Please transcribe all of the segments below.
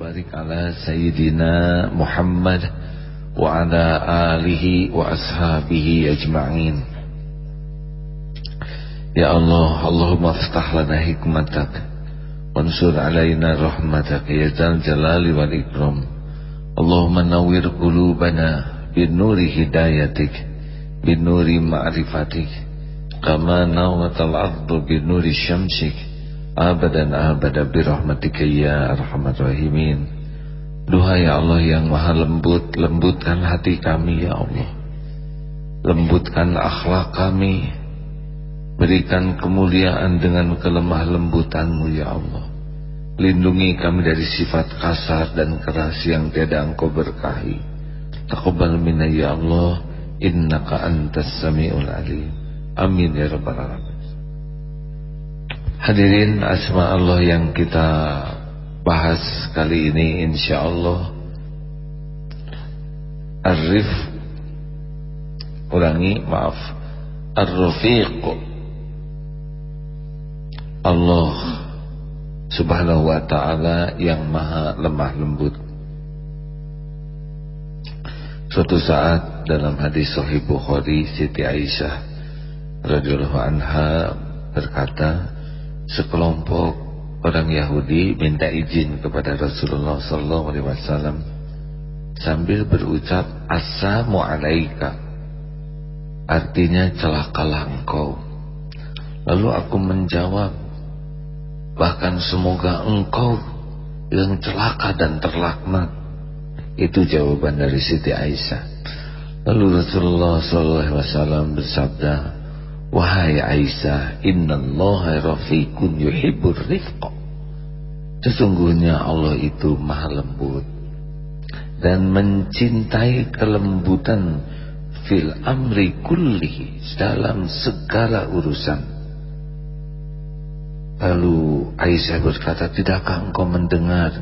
barik ala sayyidina Muhammad wa alihi wa ajma'in. Ya Allah Allahumma ftah lana hikmatak wansur alaina rahmatak ya jalali wal ikram. Allahumma nawwir qulubana bin nuri hidayatik bin nuri ma'rifatik abadan abada birahmatika ya arhamar rahimin. Duha ya Allah yang maha lembut Lembutkan hati kami ya Allah. Lembutkan akhlak kami. Berikan kemuliaan dengan kelemah lembutanmu ya Allah. Lindungi kami dari sifat kasar dan keras yang tiada engkau berkahi. Taqabbal minna ya Allah. Innaka antas sami'ul alim. Amin ya rabbal alamin Hadirin asma Allah yang kita bahas kali ini insya Allah. Arif Ulangi maaf. Ar-Rafiq Allah Subhanahu wa ta'ala yang maha lemah lembut. Suatu saat dalam hadis Sahih Bukhari Siti Aisyah radhiyallahu anha berkata sekelompok orang Yahudi minta izin kepada Rasulullah SAW sambil berucap Assalamu alaika. Artinya celakalah engkau. Lalu aku menjawab bahkan semoga engkau yang celaka dan terlaknat. Itu jawaban dari Siti Aisyah. Lalu Rasulullah SAW bersabda Wahai Aisyah, innallaha rafiqun yuhibbur rifqa. Sesungguhnya Allah itu maha lembut dan mencintai kelembutan fil amri kulli dalam segala urusan. Lalu Aisyah berkata, tidakkah engkau mendengar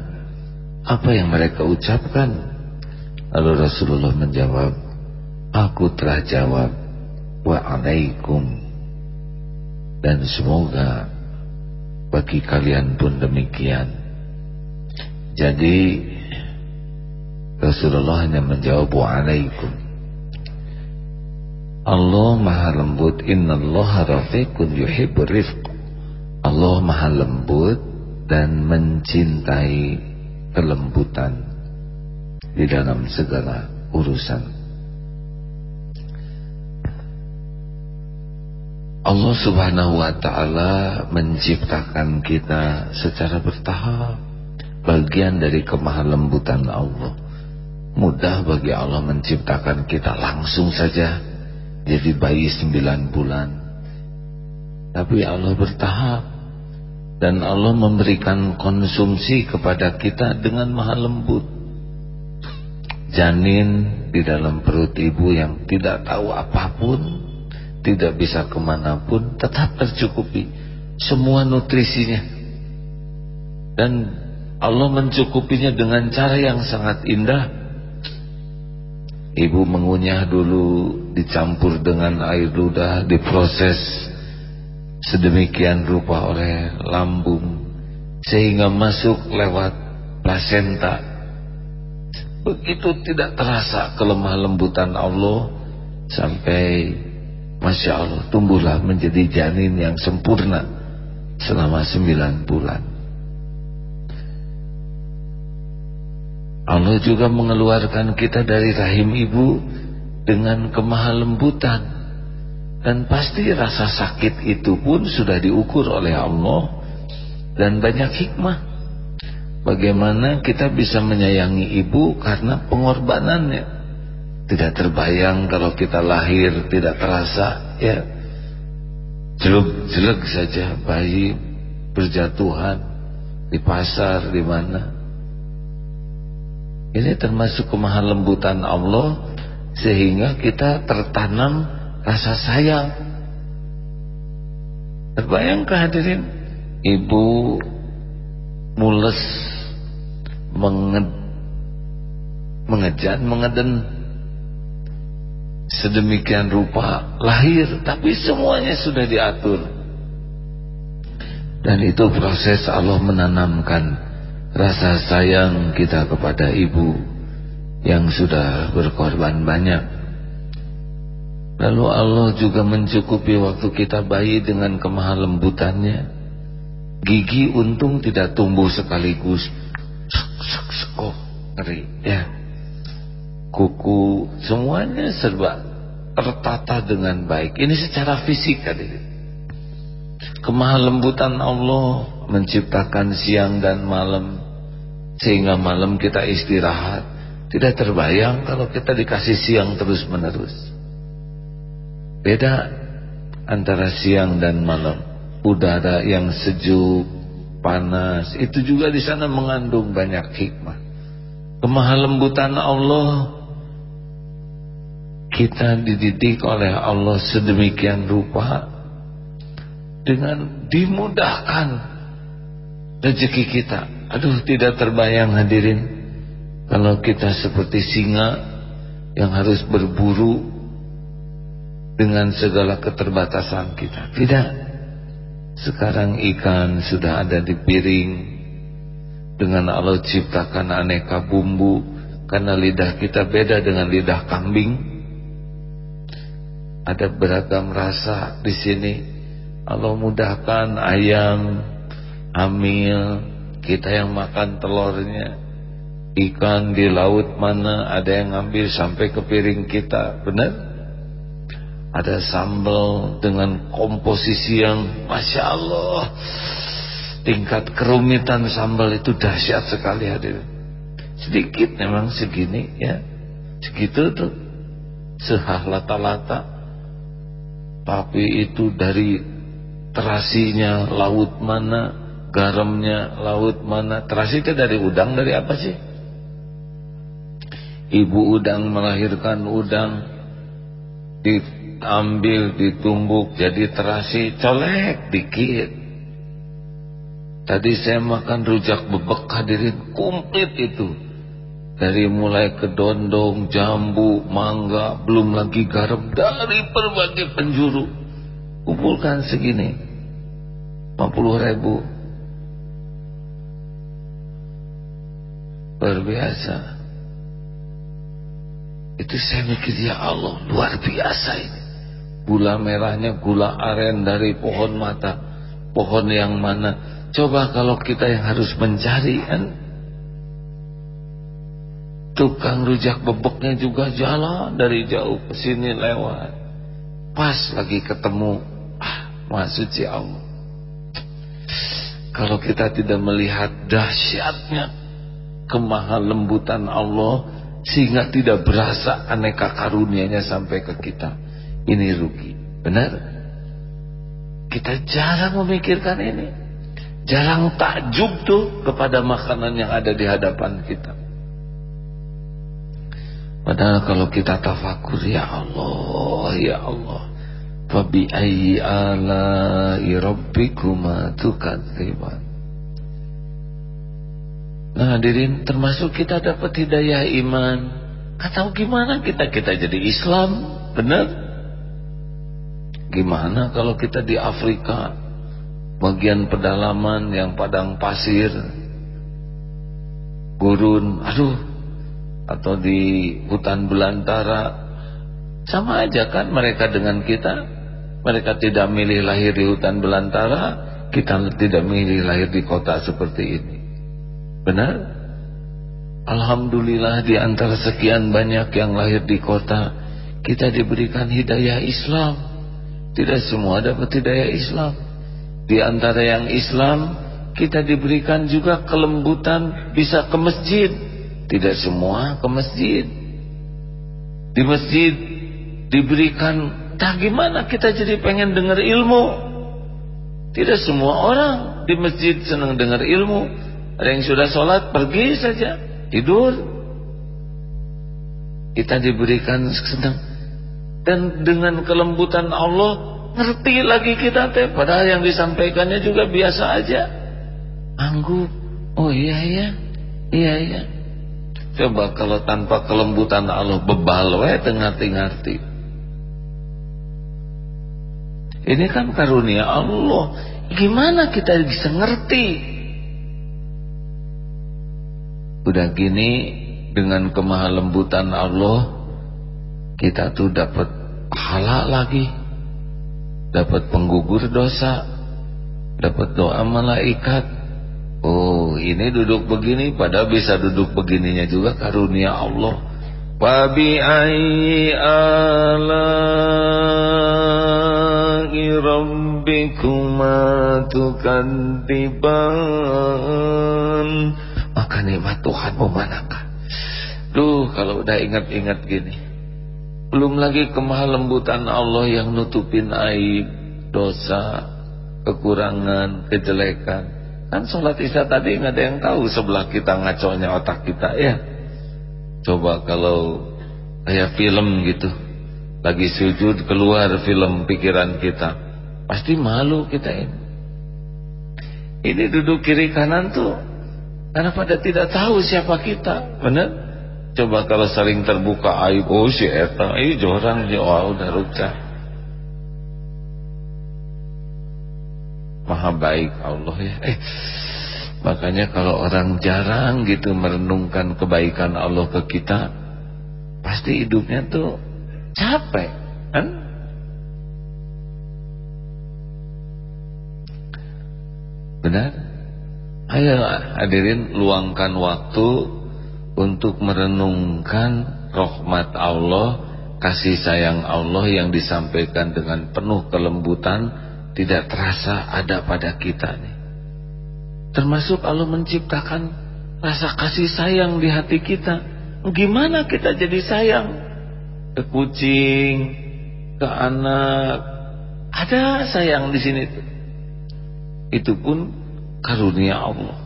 apa yang mereka ucapkan? Lalu Rasulullah menjawab, aku telah jawab wa'alaikum. Dan semoga bagi kalian pun demikian. Jadi Rasulullah hanya menjawab wa'alaikum. Allah maha lembut innallaha rafiqun yuhibbur rifq. Allah maha lembut dan mencintai kelembutan di dalam segala urusan Allah subhanahu wa ta'ala menciptakan kita secara bertahap bagian dari kemahalembutan Allah. Mudah bagi Allah menciptakan kita langsung saja jadi bayi sembilan bulan. Tapi Allah bertahap dan Allah memberikan konsumsi kepada kita dengan maha lembut. Janin di dalam perut ibu yang tidak tahu apa pun tidak bisa ke mana pun tetap tercukupi semua nutrisinya. Dan Allah mencukupinya dengan cara yang sangat indah. Ibu mengunyah dulu dicampur dengan air ludah diproses sedemikian rupa oleh lambung sehingga masuk lewat plasenta. Begitu tidak terasa kelemah lembutan Allah sampai Masya Allah tumbuhlah menjadi janin yang sempurna selama sembilan bulan. Allah juga mengeluarkan kita dari rahim ibu dengan kemahalembutan dan pasti rasa sakit itu pun sudah diukur oleh Allah dan banyak hikmah. Bagaimana kita bisa menyayangi ibu karena pengorbanannya tidak terbayang kalau kita lahir tidak terasa ya. Jelek-jelek saja bayi berjatuhan di pasar di mana. Ini termasuk kemahan lembutan Allah sehingga kita tertanam rasa sayang. Terbayang kehadirin ibu mules menged, mengejan mengeden sedemikian rupa lahir tapi semuanya sudah diatur dan itu proses Allah menanamkan rasa sayang kita kepada ibu yang sudah berkorban banyak. Lalu Allah juga mencukupi waktu kita bayi dengan kemahal lembutannya. Gigi untung tidak tumbuh sekaligus. Sek, sek, sek, oh, ngeri ya. Kuku semuanya serba tertata dengan baik. Ini secara fisik hadirin. Kemahal lembutan Allah menciptakan siang dan malam sehingga malam kita istirahat tidak terbayang kalau kita dikasih siang terus menerus beda antara siang dan malam udara yang sejuk panas itu juga di sana mengandung banyak hikmah kemahalembutan Allah kita dididik oleh Allah sedemikian rupa dengan dimudahkan rezeki kita. Aduh tidak terbayang hadirin kalau kita seperti singa yang harus berburu dengan segala keterbatasan kita. Tidak. Sekarang ikan sudah ada di piring. Dengan Allah ciptakan aneka bumbu karena lidah kita beda dengan lidah kambing ada beragam rasa di sini. Allah mudahkan ayam hamil kita yang makan telurnya. Ikan di laut mana ada yang ngambil sampai ke piring kita. Benar? Ada sambal dengan komposisi yang Masya Allah. Tingkat kerumitan sambal itu dahsyat sekali hadir sedikit memang segini ya. Segitu tuh. Sehahlata-lata tapi itu dari terasinya laut mana garamnya laut mana. Terasi itu dari udang dari apa sih? Ibu udang melahirkan udang diambil ditumbuk jadi terasi colek dikit. Tadi saya makan rujak bebek hadirin komplit itu dari mulai kedondong jambu mangga belum lagi garam dari berbagai penjuru. Kumpulkan segini 50 ribu. Luar biasa. Itu saya mikir ya Allah luar biasa ini. Gula merahnya gula aren dari pohon mata. Pohon yang mana? Coba kalau kita yang harus mencari kan tukang rujak bebeknya juga jalan dari jauh ke sini lewat pas lagi ketemu ah maksud si Allah kalau kita tidak melihat dahsyatnya kemahal lembutan Allah sehingga tidak berasa aneka karunianya sampai ke kita. Ini rugi. Benar? Kita jarang memikirkan ini. Jarang takjub tuh kepada makanan yang ada di hadapan kita. Padahal kalau kita tafakur ya Allah, ya Allah. Fabi ayyi ala'i rabbikuma tukadziban Nah hadirin termasuk kita dapat hidayah iman. Atau gimana kita kita jadi Islam? Benar? Gimana kalau kita di Afrika? Bagian pedalaman yang padang pasir. Gurun. Aduh Atau di hutan belantara. Sama aja kan mereka dengan kita? Mereka tidak milih lahir di hutan belantara kita tidak milih lahir di kota seperti ini. Benar? Alhamdulillah di antara sekian banyak yang lahir di kota kita diberikan hidayah Islam. Tidak semua dapat hidayah Islam. Di antara yang Islam kita diberikan juga kelembutan bisa ke masjid tidak semua ke masjid di masjid diberikan Entah gimana kita jadi pengen dengar ilmu. Tidak semua orang di masjid senang dengar ilmu. Ada yang sudah sholat pergi saja tidur. Kita diberikan senang dan dengan kelembutan Allah ngerti lagi kita teh. Padahal yang disampaikannya juga biasa aja. Angguk. Oh iya iya, iya iya. Coba kalau tanpa kelembutan Allah bebal we ngerti-ngerti. Ini kan karunia Allah. Gimana kita bisa ngerti? udah gini dengan kemahalembutan Allah kita tuh dapat pahala lagi dapat penggugur dosa dapat doa malaikat oh ini duduk begini padahal bisa duduk begininya juga karunia Allah. Wabi ayyi ala'i rabbikuma maka nikmat Tuhan manakah Duh kalau udah ingat-ingat gini. Belum lagi kemahalembutan Allah yang nutupin aib Dosa Kekurangan Kejelekan Kan sholat isya tadi nggak ada yang tahu Sebelah kita ngaconya otak kita ya. Coba kalau kayak film gitu Lagi sujud keluar film pikiran kita Pasti malu kita ini. Ini duduk kiri kanan tuh Karena pada tidak tahu siapa kita Benar? Coba kalau saling terbuka aib Oh si Eta Ini jorang oh, udah rucah Maha baik Allah ya Eh Makanya kalau orang jarang gitu merenungkan kebaikan Allah ke kita, pasti hidupnya tuh capek, kan? Benar? Ayo hadirin luangkan waktu untuk merenungkan rahmat Allah, kasih sayang Allah yang disampaikan dengan penuh kelembutan tidak terasa ada pada kita nih. Termasuk Allah menciptakan rasa kasih sayang di hati kita. Gimana kita jadi sayang? Ke kucing, ke anak. Ada sayang di sini tuh. Itu pun karunia Allah.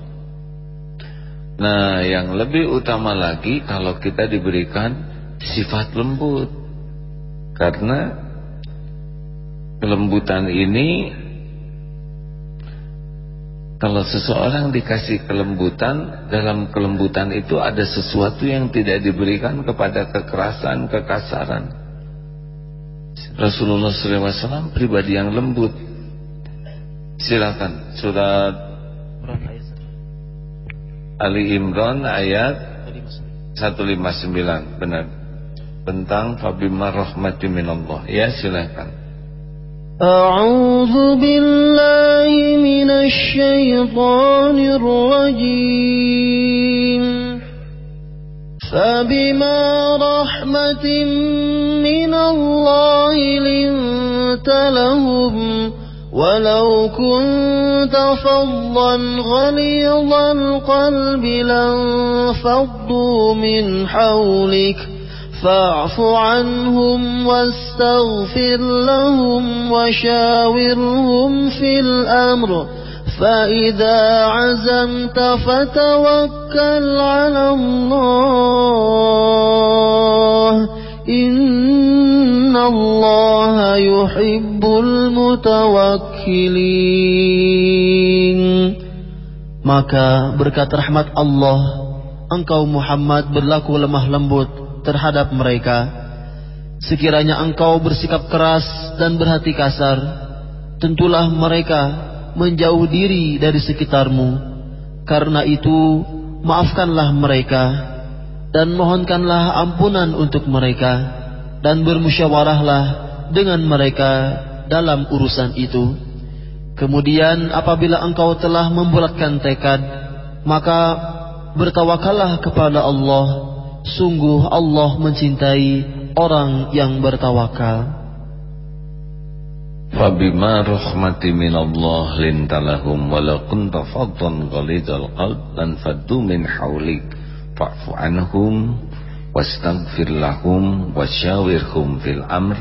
Nah, yang lebih utama lagi kalau kita diberikan sifat lembut. Karena kelembutan ini kalau seseorang dikasih kelembutan, dalam kelembutan itu ada sesuatu yang tidak diberikan kepada kekerasan, kekasaran. Rasulullah SAW pribadi yang lembut. Silakan surat Ali Imran ayat 159 benar tentang fabimar rahmati minallah. Ya silakan. أعوذ بالله من الشيطان الرجيم. فبما رحمة من الله لنت لهم ولو كنت فظا غليظ القلب لانفضوا من حولك فاعف عنهم واستغفر لهم وشاورهم في الأمر. فإذا عزمت فتوكل على الله. إن الله يحب المتوكلين. Maka berkat rahmat Allah Engkau Muhammad berlaku lemah lembut. Terhadap mereka. Sekiranya engkau bersikap keras dan berhati kasar, tentulah mereka menjauh diri dari sekitarmu. Karena itu, maafkanlah mereka dan mohonkanlah ampunan untuk mereka dan bermusyawarahlah dengan mereka dalam urusan itu. Kemudian apabila engkau telah membulatkan tekad, maka bertawakallah kepada Allah Sungguh Allah mencintai orang yang bertawakal. Fabima rahmati min Allah lintalahum walau kunta faddan ghalidal qalb lan faddu min hawlik. Fa'fu anhum wastaghfir lahum wasyawirhum fil amr.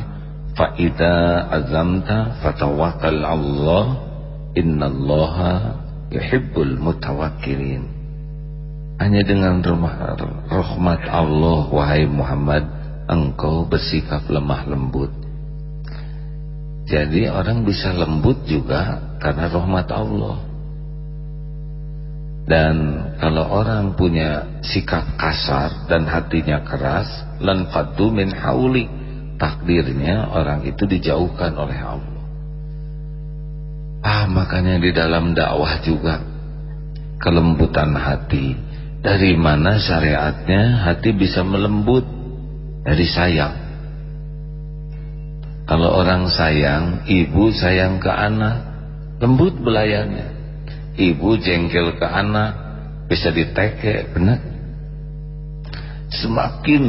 Fa idza azamta fatawakkal Allah. Innallaha yuhibbul mutawakkilin hanya dengan rahmat Allah wahai Muhammad engkau bersikap lemah lembut. Jadi orang bisa lembut juga karena rahmat Allah. Dan kalau orang punya sikap kasar dan hatinya keras, lan fadu min hauli, takdirnya orang itu dijauhkan oleh Allah. Ah, makanya di dalam dakwah juga kelembutan hati dari mana syariatnya hati bisa melembut? Dari sayang. Kalau orang sayang ibu sayang ke anak lembut belayannya. Ibu jengkel ke anak bisa diteke benar? Semakin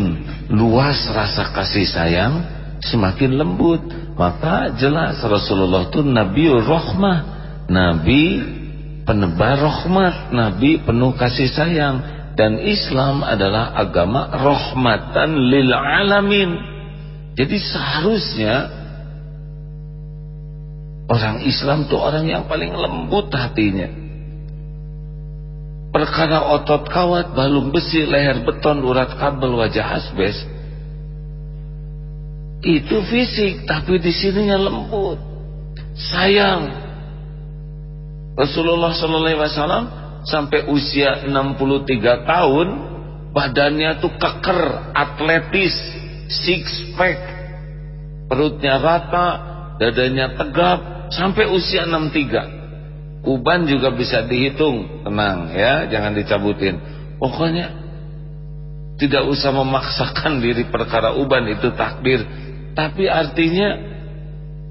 luas rasa kasih sayang semakin lembut. Maka jelas Rasulullah itu Nabi Rahmah Nabi penebar rahmat. Nabi penuh kasih sayang. Dan Islam adalah agama rahmatan lil alamin. Jadi seharusnya orang Islam itu orang yang paling lembut hatinya. Perkara otot kawat balung besi leher beton urat kabel wajah asbes. Itu fisik tapi di sininya lembut. Sayang Rasulullah wasallam sampai usia 63 tahun badannya tuh keker, atletis, six pack. Perutnya rata, dadanya tegap sampai usia 63. Uban juga bisa dihitung, tenang ya, jangan dicabutin. Pokoknya tidak usah memaksakan diri perkara uban itu takdir, tapi artinya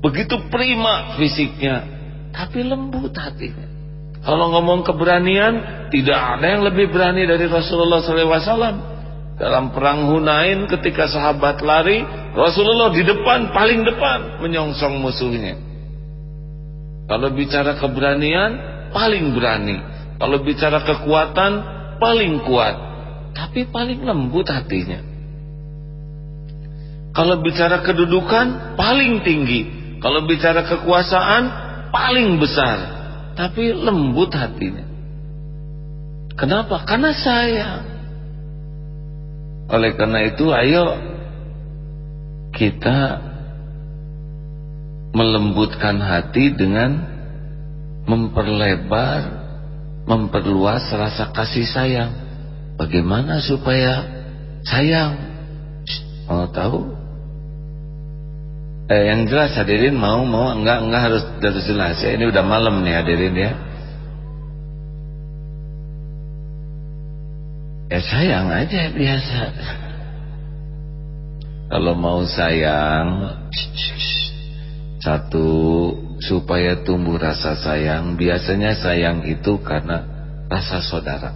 begitu prima fisiknya tapi lembut hatinya. Kalau ngomong keberanian, tidak ada yang lebih berani dari Rasulullah SAW. Dalam perang Hunain ketika sahabat lari, Rasulullah di depan, paling depan, menyongsong musuhnya. Kalau bicara keberanian, paling berani. Kalau bicara kekuatan, paling kuat. Tapi paling lembut hatinya. Kalau bicara kedudukan, paling tinggi. Kalau bicara kekuasaan, paling besar tapi lembut hatinya. Kenapa? karena sayang. Oleh karena itu ayo kita melembutkan hati dengan memperlebar memperluas rasa kasih sayang. Bagaimana supaya sayang? Mau tahu eh, yang jelas hadirin mau mau enggak enggak harus harus jelas ya ini udah malam nih hadirin ya. Ya sayang aja biasa. Kalau mau sayang satu supaya tumbuh rasa sayang. Biasanya sayang itu karena rasa saudara.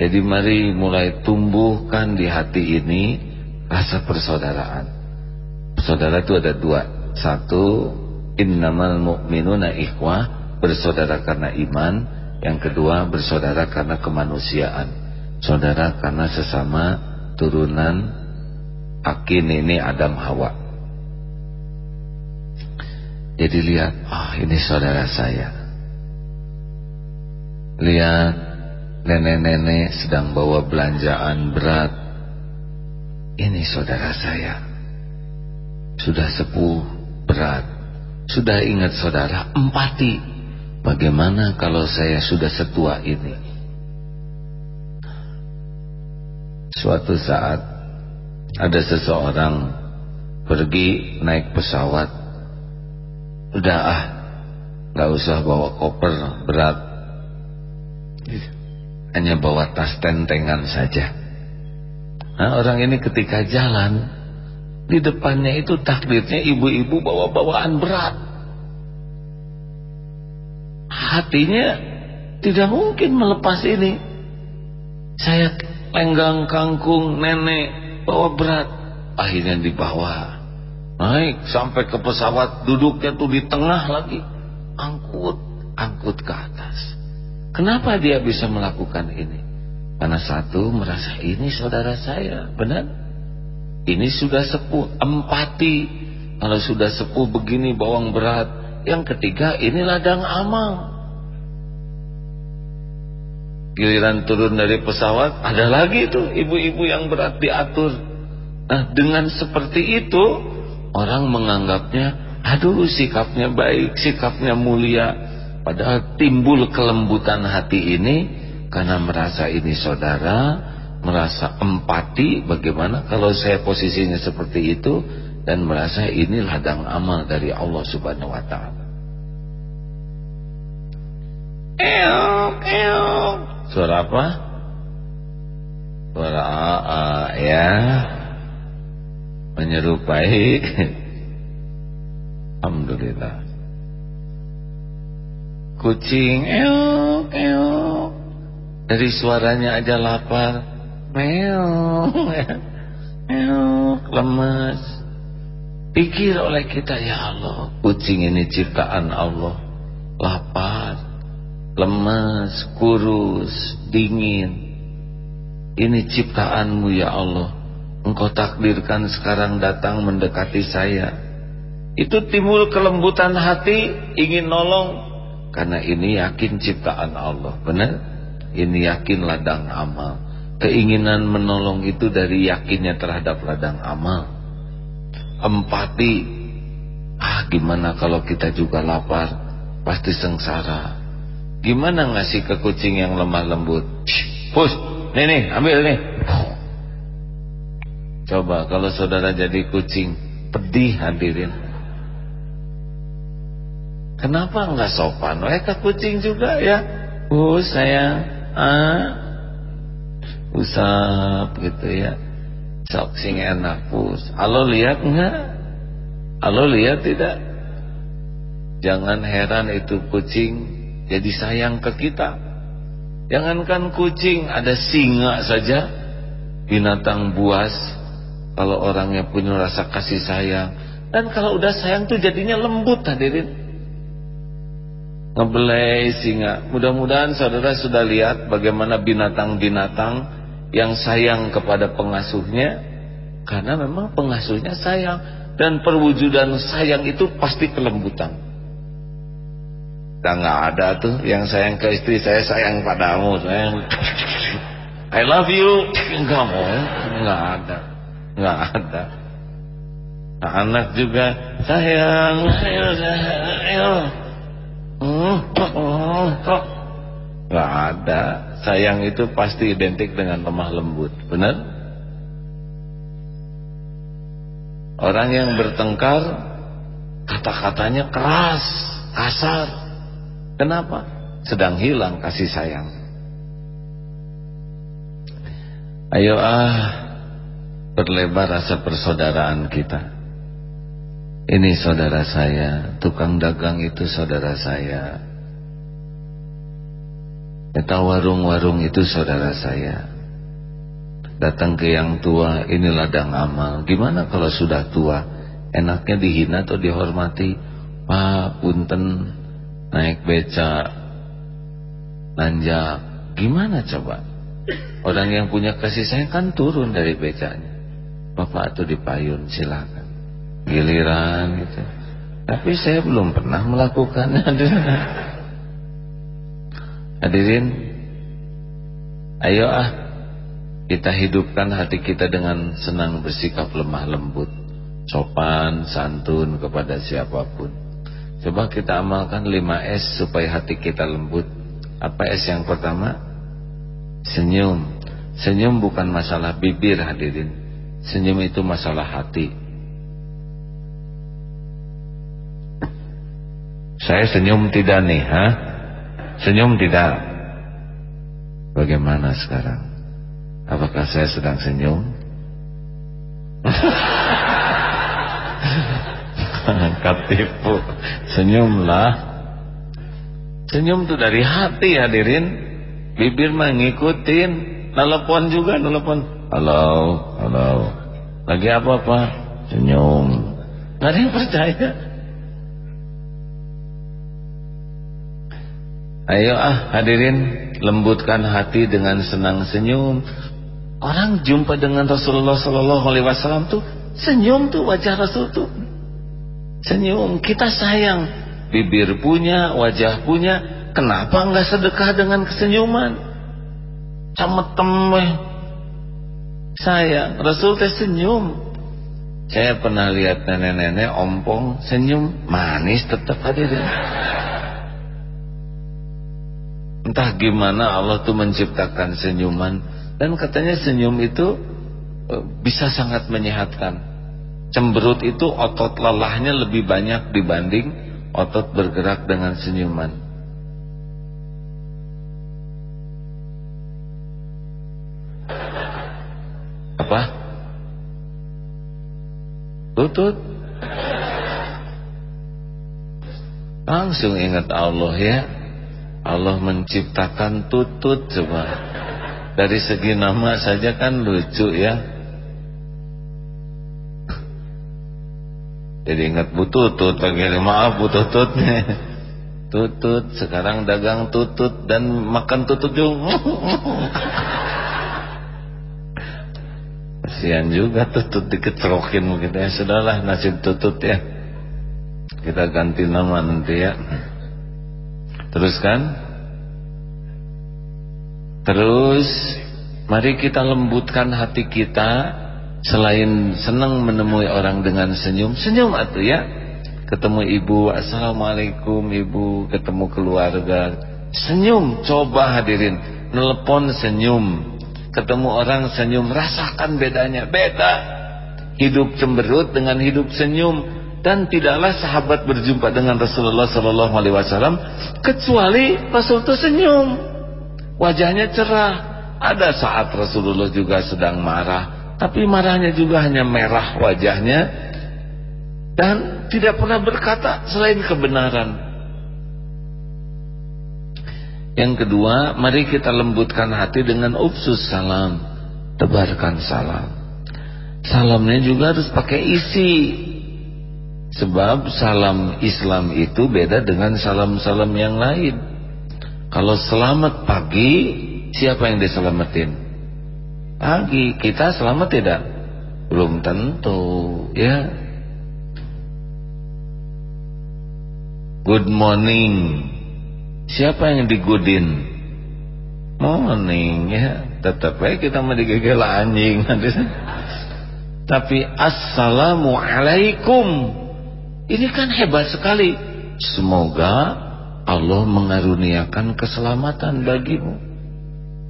Jadi mari mulai tumbuhkan di hati ini rasa persaudaraan Saudara itu ada dua. Satu, innamal mu'minuna ikhwah, bersaudara karena iman. Yang kedua, bersaudara karena kemanusiaan. Saudara karena sesama turunan Akin ini Adam Hawa. Jadi lihat, ah oh, ini saudara saya. Lihat nenek-nenek sedang bawa belanjaan berat. Ini saudara saya sudah sepuh, berat. Sudah ingat saudara, empati. Bagaimana kalau saya sudah setua ini? Suatu saat ada seseorang pergi naik pesawat. Udah ah, gak usah bawa koper berat. Hanya bawa tas tentengan saja. Nah, orang ini ketika jalan di depannya itu takdirnya ibu-ibu bawa bawaan berat. Hatinya tidak mungkin melepas ini. Saya lenggang kangkung nenek bawa berat. Akhirnya dibawa. Naik sampai ke pesawat duduknya tuh di tengah lagi. Angkut, angkut ke atas. Kenapa dia bisa melakukan ini? Karena satu merasa ini saudara saya, benar? Ini sudah sepuh, empati. Kalau sudah sepuh begini bawang berat. Yang ketiga ini ladang amal. Giliran turun dari pesawat ada lagi itu ibu-ibu yang berat diatur. Nah dengan seperti itu orang menganggapnya aduh sikapnya baik, sikapnya mulia. Padahal timbul kelembutan hati ini karena merasa ini saudara, merasa empati bagaimana kalau saya posisinya seperti itu dan merasa ini ladang amal dari Allah Subhanahu wa taala. Suara apa? Suara AA ya. Menyerupai. Alhamdulillah. Kucing, eok, eok. Dari suaranya aja lapar. Meong, meong, lemas. Pikir oleh kita, ya Allah, kucing ini ciptaan Allah. Lapar lemas, kurus, dingin. Ini ciptaanmu ya Allah. Engkau takdirkan sekarang datang mendekati saya. Itu timbul kelembutan hati, ingin nolong. Karena ini yakin ciptaan Allah. Benar? Ini yakin ladang amal. Keinginan menolong itu dari yakinnya terhadap ladang amal. Empati. Ah gimana kalau kita juga lapar? Pasti sengsara Gimana ngasih ke kucing yang lemah lembut? Pus, nih nih, ambil nih. Coba kalau saudara jadi kucing, pedih hadirin. Kenapa enggak sopan? Eh ke kucing juga ya. Pus sayang, ah, usap gitu ya. Sok sing enak pus. Halo lihat enggak? Halo lihat tidak? Jangan heran itu kucing jadi sayang ke kita jangankan kucing ada singa saja binatang buas kalau orangnya punya rasa kasih sayang dan kalau udah sayang tuh jadinya lembut hadirin ngebelai singa mudah-mudahan saudara sudah lihat bagaimana binatang-binatang yang sayang kepada pengasuhnya karena memang pengasuhnya sayang. Dan perwujudan sayang itu pasti kelembutan. Dan nggak ada tuh yang sayang ke istri saya sayang padamu sayang. I love you. Enggak mau nggak ada. Nggak ada. Nah, anak juga sayang ayo ayo hmm, nggak ada sayang itu pasti identik dengan lemah lembut benar orang yang bertengkar kata-katanya keras kasar Kenapa? Sedang hilang kasih sayang. Ayo ah berlebar rasa persaudaraan kita. Ini saudara saya, tukang dagang itu saudara saya. Eta warung-warung itu saudara saya. Datang ke yang tua, ini ladang amal. Gimana kalau sudah tua? Enaknya dihina atau dihormati? Pak, punten, naik beca nanjak gimana coba orang yang punya kasih sayang kan turun dari becanya bapak tuh dipayun silakan giliran gitu tapi saya belum pernah melakukannya hadirin ayo ah kita hidupkan hati kita dengan senang bersikap lemah lembut sopan santun kepada siapa pun Coba kita amalkan 5S supaya hati kita lembut. Apa S yang pertama? Senyum. Senyum bukan masalah bibir hadirin. Senyum itu masalah hati. Saya senyum tidak nih, ha? Senyum tidak. Bagaimana sekarang? Apakah saya sedang senyum? Katipu Senyumlah. Senyum tuh dari hati hadirin. Bibir mah ngikutin. Telepon juga telepon Halo Halo. Lagi apa-apa Senyum. Gak ada yang percaya Ayo ah hadirin Lembutkan hati dengan senang senyum Orang jumpa dengan Rasulullah Sallallahu Alaihi Wasallam tuh senyum tuh wajah Rasul tuh Senyum, kita sayang. Bibir punya, wajah punya. Kenapa enggak sedekah dengan kesenyuman? Cametem weh. Sayang, Rasul teh senyum. Saya pernah lihat nenek-nenek ompong senyum, manis tetap hadirin entah gimana Allah tuh menciptakan senyuman. Dan katanya senyum itu e, bisa sangat menyehatkan. Cemberut itu otot lelahnya lebih banyak dibanding otot bergerak dengan senyuman. Apa? lutut? Langsung ingat Allah ya. Allah menciptakan tutut coba. Dari segi nama saja kan lucu ya. Jadi ingat Bu Tutut, panggil maaf Bu Tututnya. Tutut sekarang dagang tutut dan makan tutut juga. Kasihan juga tutut dikecerokin mungkin ya. Sudahlah nasib tutut ya. Kita ganti nama nanti ya teruskan. Terus mari kita lembutkan hati kita selain senang menemui orang dengan senyum. Senyum atuh ya. Ketemu ibu assalamualaikum ibu. Ketemu keluarga. Senyum coba hadirin. Nelpon senyum. Ketemu orang senyum rasakan bedanya. Beda. Hidup cemberut dengan hidup senyum dan tidaklah sahabat berjumpa dengan Rasulullah Sallallahu Alaihi Wasallam kecuali Rasul itu senyum wajahnya cerah ada saat Rasulullah juga sedang marah tapi marahnya juga hanya merah wajahnya dan tidak pernah berkata selain kebenaran. Yang kedua, mari kita lembutkan hati dengan ufsus salam, tebarkan salam. Salamnya juga harus pakai isi. Sebab salam Islam itu beda dengan salam-salam yang lain. Kalau selamat pagi, siapa yang diselamatin? Pagi, kita selamat tidak? Belum tentu, ya. Good morning. Siapa yang digudin? Morning ya. Tetap baik kita mau digigil anjing. Tapi assalamualaikum. Ini kan hebat sekali. Semoga Allah mengaruniakan keselamatan bagimu.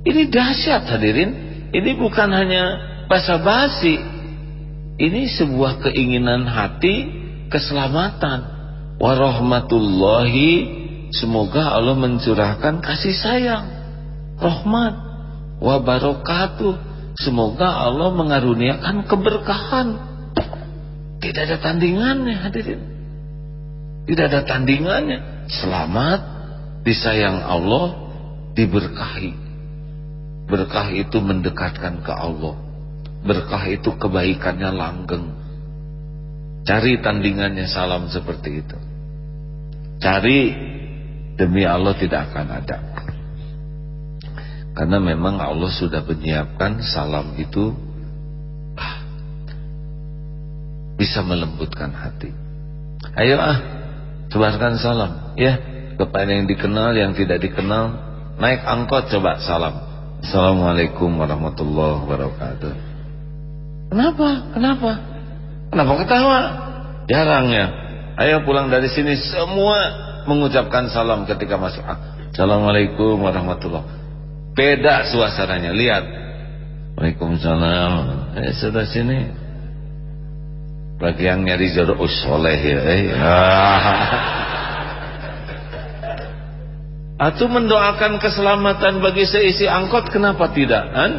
Ini dahsyat hadirin. Ini bukan hanya basa-basi. Ini sebuah keinginan hati keselamatan warahmatullahi semoga Allah mencurahkan kasih sayang rahmat wabarakatuh semoga Allah mengaruniakan keberkahan tidak ada tandingannya hadirin tidak ada tandingannya. Selamat disayang Allah diberkahi. Berkah itu mendekatkan ke Allah. Berkah itu kebaikannya langgeng. Cari tandingannya salam seperti itu. Cari demi Allah tidak akan ada. Karena memang Allah sudah menyiapkan salam itu ah, bisa melembutkan hati. Ayo ah, sebarkan salam ya kepada yang dikenal yang tidak dikenal. Naik angkot coba salam. Assalamualaikum warahmatullahi wabarakatuh. Kenapa? Kenapa? Kenapa ketawa? Jarang ya. Ayo pulang dari sini semua mengucapkan salam ketika masuk. Assalamualaikum warahmatullahi Beda suasananya, lihat. Waalaikumsalam. Eh sudah sini. Bagi yang nyari jodoh oh, soleh ya. Eh. Atau mendoakan keselamatan bagi seisi angkot kenapa tidak? Kan?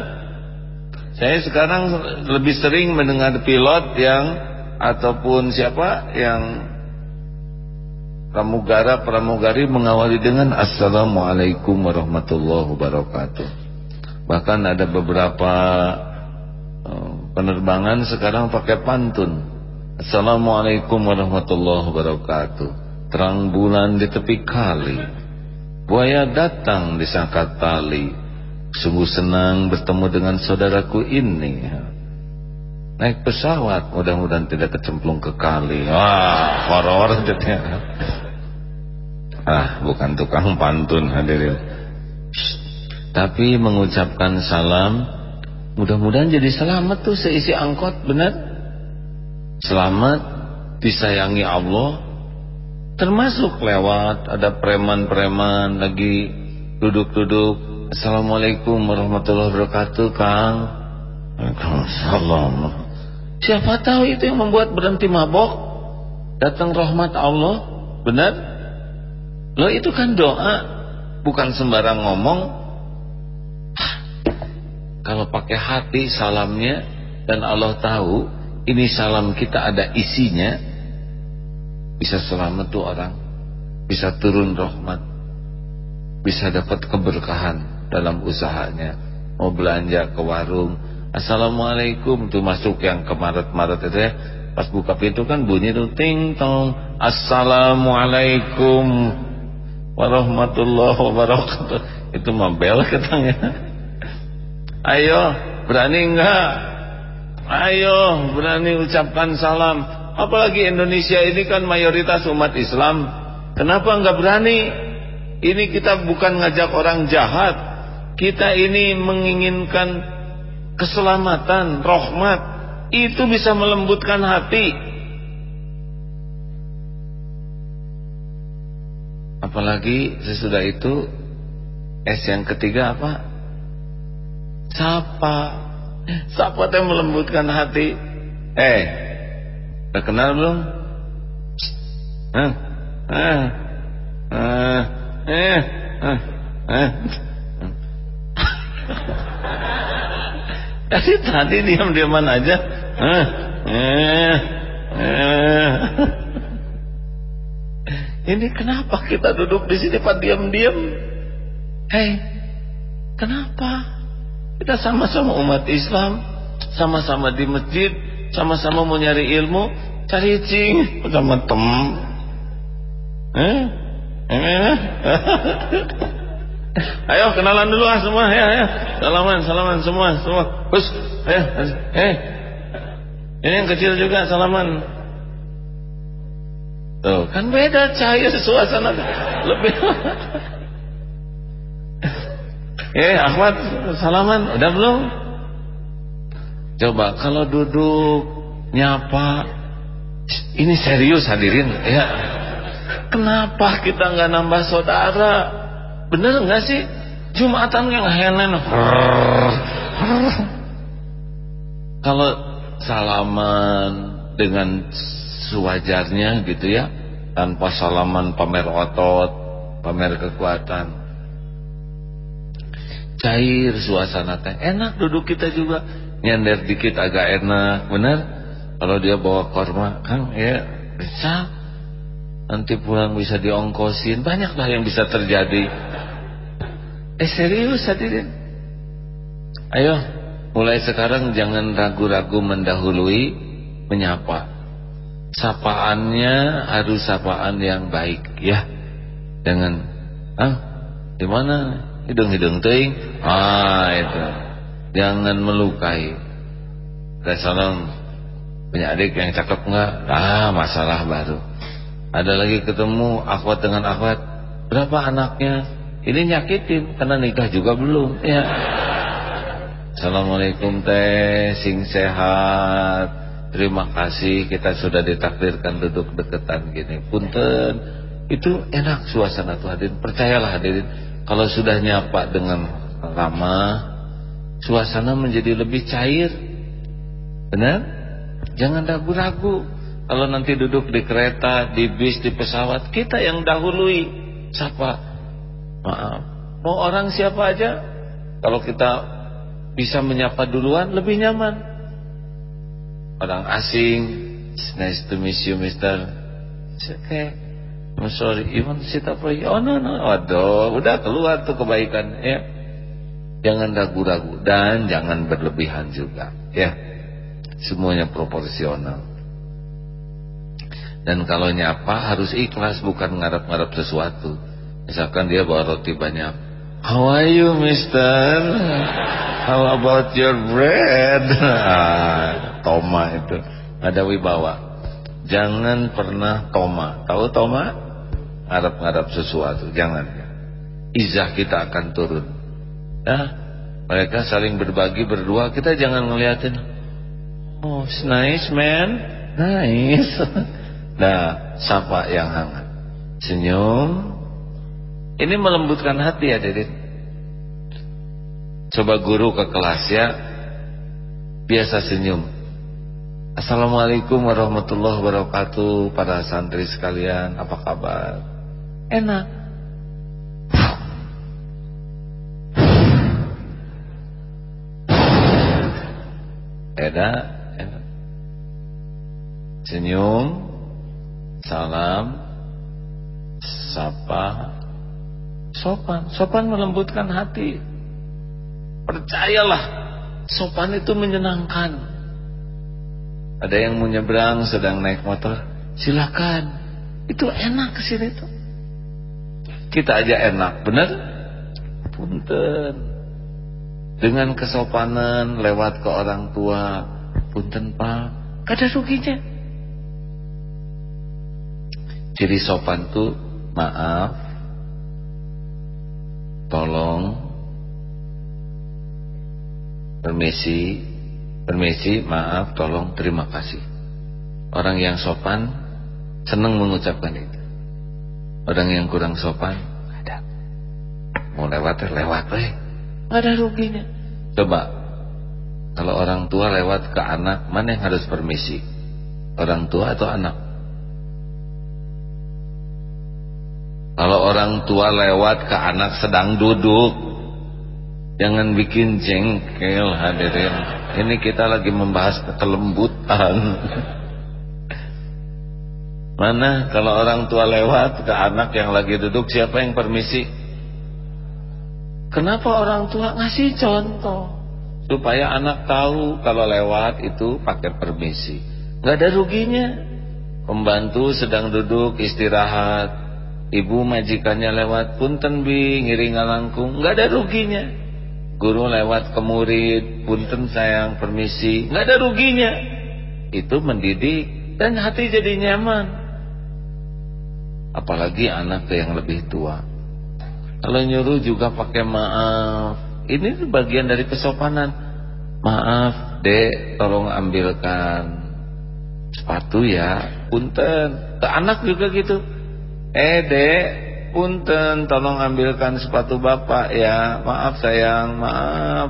Saya sekarang lebih sering mendengar pilot yang ataupun siapa yang pramugara pramugari mengawali dengan Assalamualaikum warahmatullahi wabarakatuh bahkan ada beberapa uh, penerbangan sekarang pakai pantun Assalamualaikum warahmatullahi wabarakatuh. Terang bulan di tepi kali. Buaya datang di sangkat tali. Sungguh senang bertemu dengan saudaraku ini. Naik pesawat mudah-mudahan tidak kecemplung ke kali. Wah horor ah bukan tukang pantun hadirin. Tapi mengucapkan salam mudah-mudahan jadi selamat tuh seisi angkot benar selamat disayangi Allah. Termasuk lewat ada preman-preman lagi duduk-duduk. Assalamualaikum warahmatullahi wabarakatuh Kang. Waalaikumsalam. Siapa tahu itu yang membuat berhenti mabok? Datang rahmat Allah. Benar? Loh itu kan doa Bukan sembarang ngomong. Kalau pakai hati salamnya dan Allah tahu ini salam kita ada isinya. Bisa selamat tuh orang. Bisa turun rahmat. Bisa dapat keberkahan dalam usahanya. Mau belanja ke warung. Assalamualaikum. Tuh masuk yang kemaret-maret itu ya. Pas buka pintu kan bunyi tuh ting tong. Assalamualaikum. Warahmatullahi wabarakatuh. Itu mabel katanya ayo berani enggak ayo berani ucapkan salam. Apalagi Indonesia ini kan mayoritas umat Islam. Kenapa enggak berani? Ini kita bukan ngajak orang jahat. Kita ini menginginkan keselamatan rahmat. Itu bisa melembutkan hati. Apalagi sesudah itu S yang ketiga apa? Sapa sapa yang melembutkan hati eh udah kenal belum? Ah. Ah. Eh. Ah. Ah. Jadi tadi diam-diaman aja. Ah. Eh. Eh. Ini kenapa kita duduk di sini pak diam-diam? Hei, kenapa? Kita sama-sama umat Islam, sama-sama di masjid, sama-sama mau nyari ilmu, cari cing sama tem. Eh? Eh? Ayo kenalan dulu ah semua ya ya. Salaman, salaman semua, semua. Hus, ayo. Eh. Ini yang kecil juga salaman. Tuh, kan beda cahaya suasana lebih. eh, Ahmad, salaman, udah belum? Coba kalau duduk nyapa, ini serius hadirin, ya. Kenapa kita nggak nambah saudara? Bener nggak sih? Jumatan yang henen. Kalau salaman dengan sewajarnya gitu ya tanpa salaman pamer otot pamer kekuatan cair suasana teh enak duduk kita juga. Nyender dikit agak enak bener? Kalau dia bawa korma kan ya bisa? Nanti pulang bisa diongkosin. Banyak lah yang bisa terjadi. Eh serius hadirin? Ayo mulai sekarang jangan ragu-ragu mendahului menyapa. Sapaannya harus sapaan yang baik ya. Dengan ah di mana hidung-hidung ting ah itu. Jangan melukai. Salam punya adik yang cakep nggak ah masalah baru. Ada lagi ketemu akhwat dengan akhwat. Berapa anaknya? Ini nyakitin karena nikah juga belum. Ya. Assalamualaikum teh. Sing sehat. Terima kasih kita sudah ditakdirkan duduk deketan gini. Punten, itu enak suasana tuh hadirin. Percayalah hadirin, kalau sudah nyapa dengan ramah, suasana menjadi lebih cair. Benar? Jangan ragu-ragu. Kalau nanti duduk di kereta, di bis, di pesawat, kita yang dahului. Siapa? Maaf. Mau orang siapa aja, kalau kita bisa menyapa duluan, lebih nyaman orang asing nice to meet you Mister It's okay I'm sorry you want to sit up for you oh no no waduh udah keluar tuh kebaikan ya. Jangan ragu-ragu dan jangan berlebihan juga ya. Semuanya proporsional. Dan kalau nyapa harus ikhlas bukan ngarap-ngarap sesuatu. Misalkan dia bawa roti banyak. How are you mister? How about your bread? Ah, toma itu. Ada wibawa jangan pernah toma. Tahu toma? Ngarap-ngarap sesuatu. Jangan. Izah kita akan turun. Ya mereka saling berbagi berdua. Kita jangan ngeliatin. Oh it's nice man. Nice. Nah sapa yang hangat. Senyum. Ini melembutkan hati ya Dedit. Coba guru ke kelas ya. Biasa senyum Assalamualaikum warahmatullahi wabarakatuh Para santri sekalian. Apa kabar? Enak. Beda ya. senyum salam sapa. Sopan sopan melembutkan hati. Percayalah sopan itu menyenangkan ada yang mau nyebrang sedang naik motor. Silakan. Itu enak ke sini tuh. Kita aja enak bener? Punten. Dengan kesopanan lewat ke orang tua punten pak. Kada ruginya. Ciri sopan tuh maaf. Tolong. Permisi permisi maaf tolong terima kasih. Orang yang sopan senang mengucapkan itu. Orang yang kurang sopan ada. Mau lewat ya lewat eh ada ruginya. Coba kalau orang tua lewat ke anak mana yang harus permisi? Orang tua atau anak? Kalau orang tua lewat ke anak sedang duduk jangan bikin jengkel hadirin ini kita lagi membahas kelembutan Mana kalau orang tua lewat ke anak yang lagi duduk siapa yang permisi? Kenapa orang tua ngasih contoh supaya anak tahu kalau lewat itu pakai permisi. Gak ada ruginya. Pembantu sedang duduk istirahat, ibu majikannya lewat punten bi ngiring langkung, gak ada ruginya. Guru lewat ke murid, punten sayang permisi, gak ada ruginya. Itu mendidik dan hati jadi nyaman. Apalagi anak yang lebih tua. Kalau nyuruh juga pakai maaf. Ini bagian dari kesopanan. Maaf dek tolong ambilkan. Sepatu ya punten. Ke anak juga gitu. Eh dek punten tolong ambilkan sepatu bapak ya maaf sayang maaf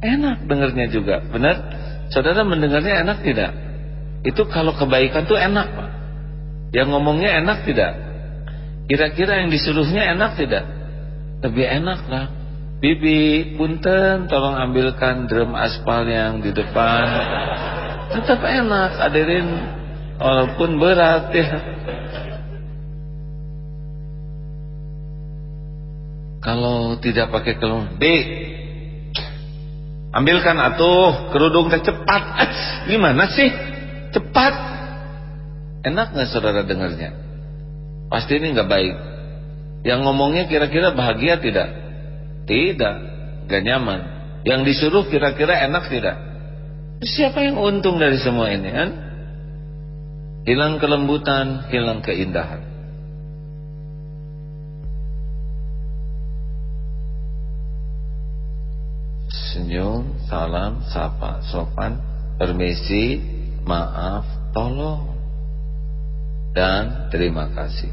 enak dengarnya juga benar saudara mendengarnya enak tidak itu kalau kebaikan tuh enak pak yang ngomongnya enak tidak Kira-kira yang disuruhnya enak tidak? Lebih enak lah. Bibi, punten tolong ambilkan drum aspal yang di depan. Tetap enak, hadirin. Walaupun berat ya. Kalau tidak pakai kelung, B, ambilkan atuh kerudung cepat. Eh, gimana sih? Cepat. Enak nggak saudara dengarnya? Pasti ini nggak baik. Yang ngomongnya kira-kira bahagia tidak? Tidak, gak nyaman. Yang disuruh kira-kira enak tidak? Siapa yang untung dari semua ini kan? Hilang kelembutan, hilang keindahan. Senyum, salam, sapa, sopan, permisi, maaf, tolong, dan terima kasih.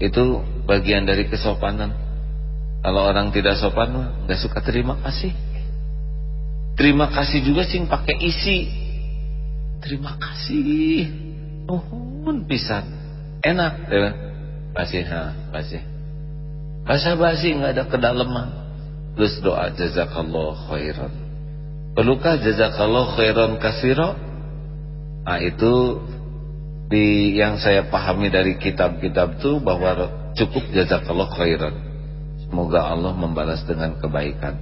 Itu bagian dari kesopanan. Kalau orang tidak sopan nggak suka terima kasih. Terima kasih juga sih pakai isi. Terima kasih. Nuhun pisan. Enak ya. Pasti ha, pasti. Bahasa basi nggak ada kedalaman. Terus doa jazakallah khairan. Perlukah jazakallah khairan kasiro? Nah itu di yang saya pahami dari kitab-kitab itu bahwa cukup jazakallah khairan. Semoga Allah membalas dengan kebaikan.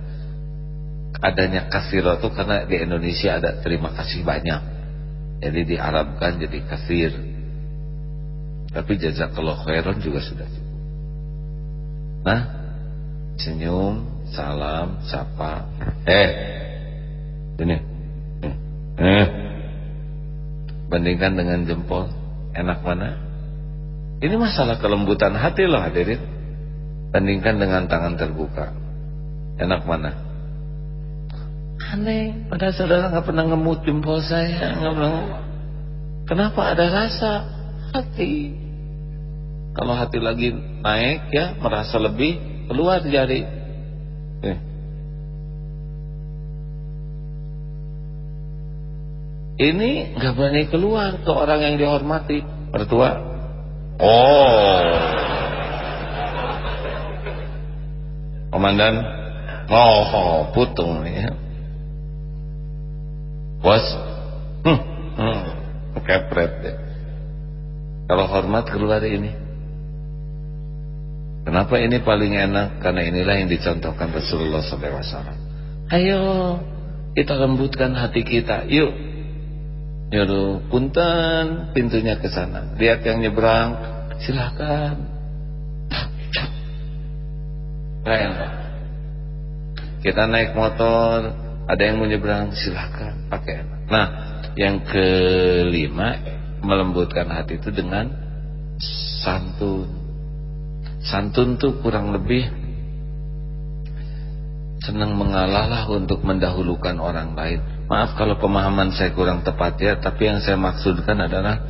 Adanya kasir itu karena di Indonesia ada terima kasih banyak. Jadi diarabkan jadi kasir. Tapi jazakallah khairan juga sudah cukup. Nah, senyum, salam, sapa. Eh, ini. Eh. eh. Bandingkan dengan jempol Enak mana? Ini masalah kelembutan hati loh hadirin. Bandingkan dengan tangan terbuka. Enak mana? Aneh, pada saudara nggak pernah ngemut jempol saya, nggak pernah. Kenapa ada rasa hati? Kalau hati lagi naik ya, merasa lebih keluar jari. Eh. Ini nggak berani keluar ke orang yang dihormati, mertua. Oh. Komandan, oh, oh putung ya. bos hmm, hmm, kepret deh kalau hormat keluar ini kenapa ini paling enak? Karena inilah yang dicontohkan Rasulullah SAW. Ayo kita lembutkan hati kita. Yuk. Nyuruh punten pintunya ke sana. Lihat yang nyebrang. Silahkan keren kita naik motor. Ada yang mau nyebrang? Silahkan pakai enak. Nah yang kelima melembutkan hati itu dengan santun santun tuh kurang lebih senang mengalahlah untuk mendahulukan orang lain. Maaf kalau pemahaman saya kurang tepat ya tapi yang saya maksudkan adalah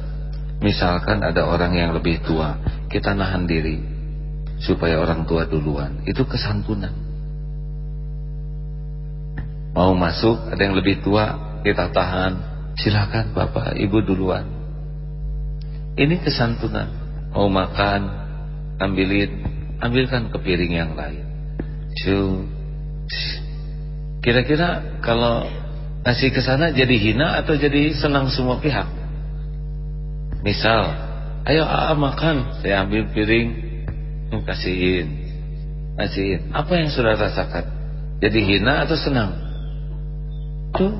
misalkan ada orang yang lebih tua kita nahan diri supaya orang tua duluan. Itu kesantunan. Mau masuk ada yang lebih tua Kita tahan. Silakan bapak ibu duluan. Ini kesantunan. Mau makan Ambilin Ambilkan ke piring yang lain. Kira-kira Kalau ngasih ke sana jadi hina Atau jadi senang semua pihak? Misal Ayo aa makan. Saya ambil piring Kasihin. Kasihin. Apa yang sudah rasakan? Jadi hina atau senang? Tuh,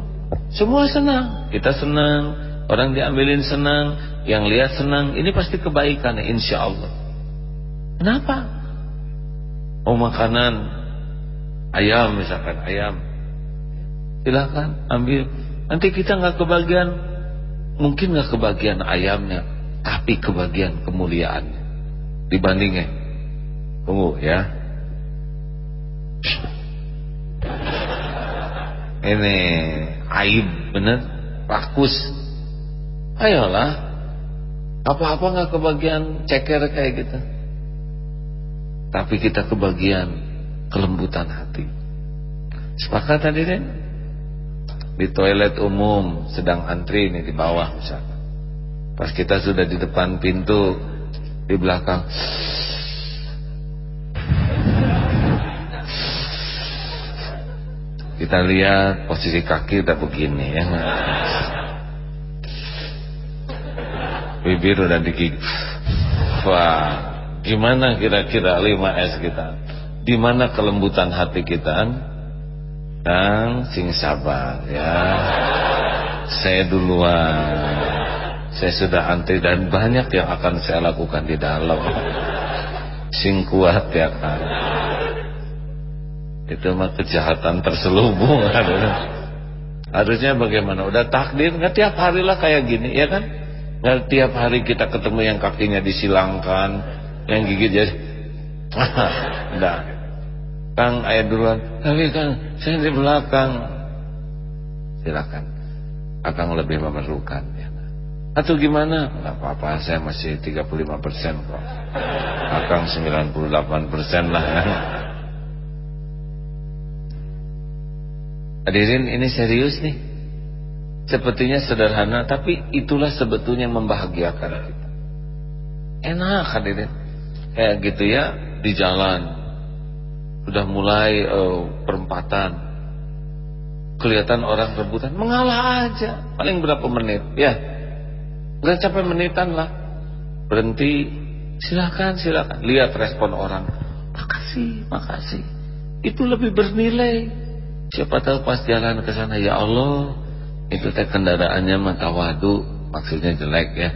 semua senang. Kita senang, orang diambilin senang, yang lihat senang. Ini pasti kebaikan insya Allah. Kenapa? Oh makanan. Ayam misalkan ayam, silakan ambil. Nanti kita nggak kebagian, mungkin nggak kebagian ayamnya, tapi kebagian kemuliaannya. Dibandingnya. Tunggu ya. Ini aib bener? Rakus ayolah. Apa-apa nggak kebagian ceker kayak gitu tapi kita kebagian kelembutan hati. Sepakat tadi deh di toilet umum sedang antri ini di bawah misalnya pas kita sudah di depan pintu di belakang. Kita lihat posisi kaki udah begini ya. Bibir udah digigit. Wah, gimana kira-kira 5S kita? Di mana kelembutan hati kita? Dan sing sabar ya. Saya duluan. Saya sudah antri dan banyak yang akan saya lakukan di dalam. Sing kuat ya kan itu mah kejahatan terselubung harusnya bagaimana udah takdir nggak tiap hari lah kayak gini ya kan nggak tiap hari kita ketemu yang kakinya disilangkan yang gigit jadi enggak Kang ayat duluan tapi Kang saya di belakang silakan Akang lebih memerlukan ya. atau gimana nggak apa-apa saya masih 35% kok Akang 98% lah Hadirin ini serius nih. Sepertinya sederhana tapi itulah sebetulnya yang membahagiakan kita. Enak hadirin. Kayak gitu ya di jalan. Udah mulai uh, perempatan. Kelihatan orang rebutan, mengalah aja. Paling berapa menit? Ya. Gak capek menitan lah. Berhenti, silakan, silakan. Lihat respon orang. Makasih, makasih. Itu lebih bernilai Siapa tahu pas jalan ke sana ya Allah itu teh kendaraannya matawadu maksudnya jelek ya.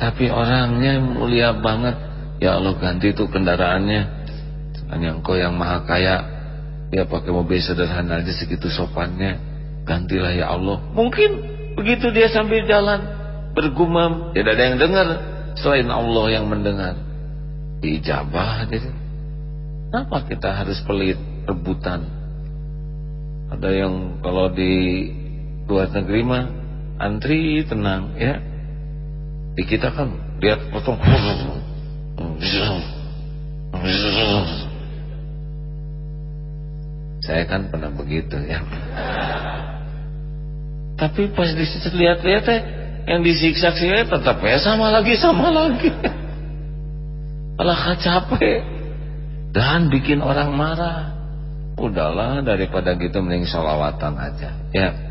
Tapi orangnya mulia banget. Ya Allah ganti tuh kendaraannya. Hanya engkau yang maha kaya dia pakai mobil sederhana aja segitu sopannya. Gantilah ya Allah. Mungkin begitu dia sambil jalan bergumam tidak ada yang dengar selain Allah yang mendengar. Ijabah gitu. Kenapa kita harus pelit rebutan? Ada yang kalau di luar negeri mah antri tenang ya. Di kita kan lihat potong Saya kan pernah begitu ya. Tapi pas dilihat-lihat ya yang disiksa sih tetap ya sama lagi sama lagi. Malah capek dan bikin orang marah udahlah daripada gitu mending sholawatan aja ya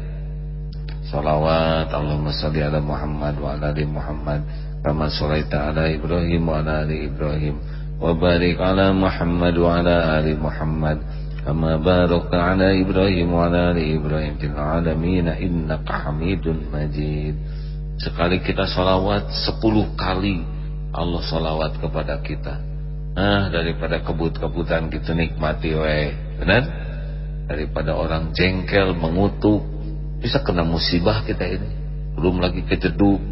salawat Allahumma salli ala Muhammad wa ala ali Muhammad kama shalaita ala Ibrahim wa ala ali Ibrahim wa barik ala Muhammad wa ala ali Muhammad kama barakta ala Ibrahim wa ala ali Ibrahim fil alamin innaka Hamidun Majid. Sekali kita salawat sepuluh kali Allah salawat kepada kita. Ah daripada kebut-kebutan kita nikmati weh. Benar? Daripada orang jengkel mengutuk bisa kena musibah kita ini. Belum lagi kejeduk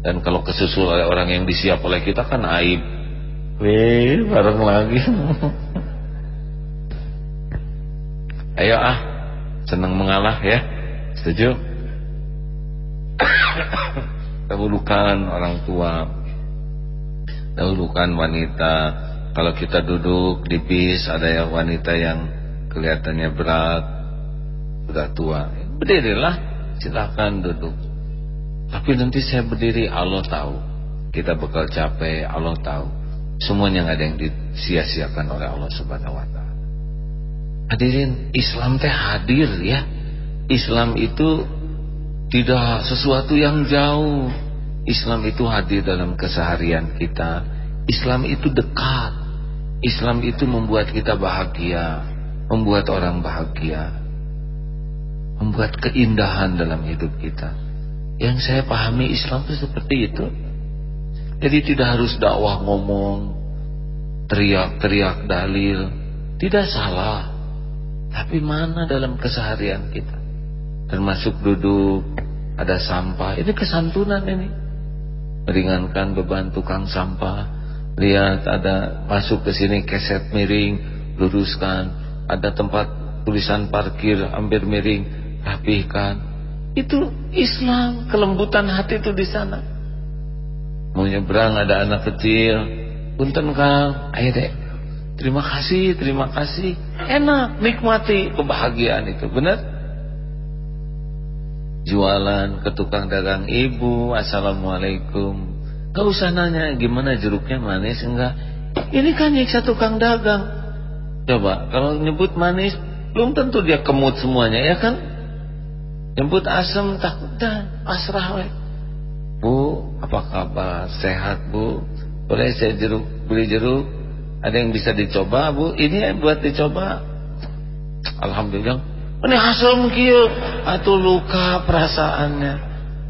dan kalau kesusul oleh orang yang disiap oleh kita kan aib. Weh bareng lagi. Ayo ah. Senang mengalah ya. Setuju? Dahulukan orang tua. Dahulukan wanita. Kalau kita duduk di bis ada yang wanita yang kelihatannya berat sudah tua Berdirilah, silakan duduk. Tapi nanti saya berdiri, Allah tahu. Kita bekal capek, Allah tahu. Semuanya nggak ada yang disia-siakan oleh Allah Subhanahu wa taala. Hadirin, Islam teh hadir ya. Islam itu tidak sesuatu yang jauh. Islam itu hadir dalam keseharian kita. Islam itu dekat. Islam itu membuat kita bahagia, membuat orang bahagia membuat keindahan dalam hidup kita. Yang saya pahami Islam itu seperti itu. Jadi tidak harus dakwah ngomong, teriak-teriak dalil, tidak salah. Tapi mana dalam keseharian kita? Termasuk duduk, ada sampah, ini kesantunan ini. Meringankan beban tukang sampah. Lihat ada masuk ke sini keset miring, luruskan. Ada tempat tulisan parkir hampir miring, rapihkan. Itu Islam, kelembutan hati itu di sana. Mau nyebrang ada anak kecil, punten Kang, ayo dek. Terima kasih, terima kasih. Enak, nikmati kebahagiaan itu, benar? Jualan ke tukang dagang ibu, assalamualaikum. Gak usah nanya gimana jeruknya manis enggak. Ini kan nyiksa tukang dagang. Coba kalau nyebut manis, belum tentu dia kemut semuanya ya kan? Jemput asem takut dah pasrah we. Bu, apa kabar? Sehat, Bu? Boleh saya jeruk beli jeruk? Ada yang bisa dicoba, Bu? Ini buat dicoba. Alhamdulillah. Ini asem kieu, atuh luka perasaannya.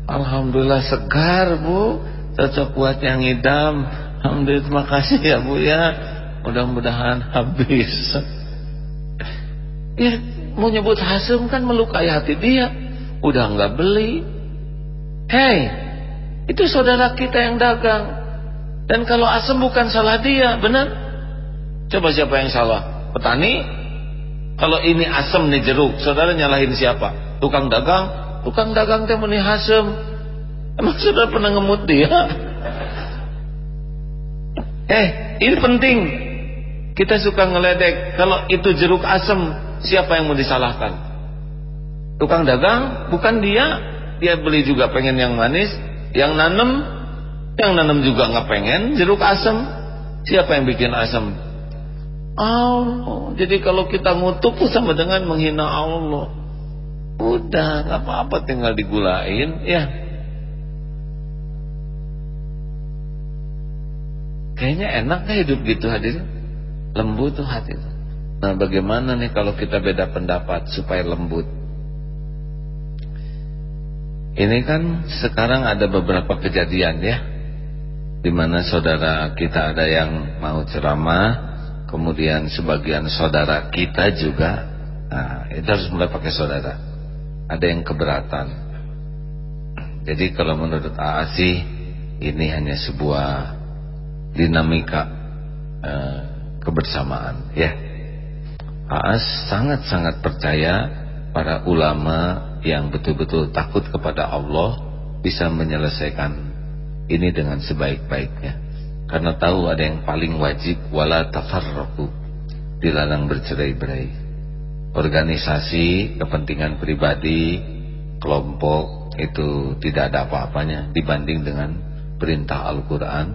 Alhamdulillah segar, Bu. Cocok buat yang idam. Alhamdulillah terima kasih ya, Bu ya. Mudah-mudahan habis. Ya, mau nyebut hasem kan melukai hati dia udah nggak beli. Hei, itu saudara kita yang dagang. Dan kalau asam bukan salah dia, benar? Coba siapa yang salah? Petani? Kalau ini asam nih jeruk, saudara nyalahin siapa? Tukang dagang? Tukang dagang teh meni asam. Emang saudara pernah ngemut dia? Eh, ini penting. Kita suka ngeledek. Kalau itu jeruk asam, siapa yang mau disalahkan? Tukang dagang bukan dia, dia beli juga pengen yang manis, yang nanem, yang nanem juga nggak pengen jeruk asam. Siapa yang bikin asam? Allah. Jadi kalau kita ngutuk sama dengan menghina Allah. Udah, nggak apa-apa tinggal digulain, ya. Kayaknya enak kan hidup gitu hadir. Lembut tuh hati. Nah bagaimana nih kalau kita beda pendapat supaya lembut? Ini kan sekarang ada beberapa kejadian ya di mana saudara kita ada yang mau ceramah Kemudian sebagian saudara kita juga Nah itu harus mulai pakai saudara. Ada yang keberatan. Jadi kalau menurut AA sih Ini hanya sebuah dinamika eh, kebersamaan ya. AA sangat-sangat percaya para ulama yang betul-betul takut kepada Allah bisa menyelesaikan ini dengan sebaik-baiknya. Karena tahu ada yang paling wajib wala tafarraqu dilarang bercerai-berai. Organisasi kepentingan pribadi kelompok itu tidak ada apa-apanya dibanding dengan perintah Al-Quran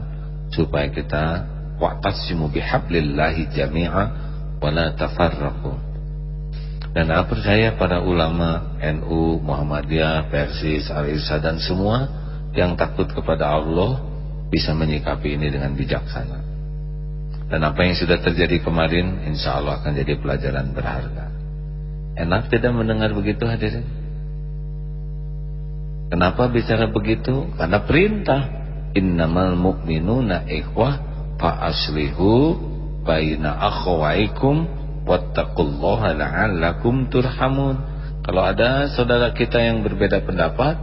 supaya kita wa'tasimu bihablillahi jami'a wala tafarraqu Dan aku percaya para ulama NU, Muhammadiyah, Persis, Al-Irsa dan semua yang takut kepada Allah bisa menyikapi ini dengan bijaksana. Dan apa yang sudah terjadi kemarin insya Allah akan jadi pelajaran berharga. Enak tidak mendengar begitu hadirin? Kenapa bicara begitu? Karena perintah. Innamal mu'minuna ikhwah fa aslihu baina akhwaikum wattaqullaha la'allakum turhamun. Kalau ada saudara kita yang berbeda pendapat,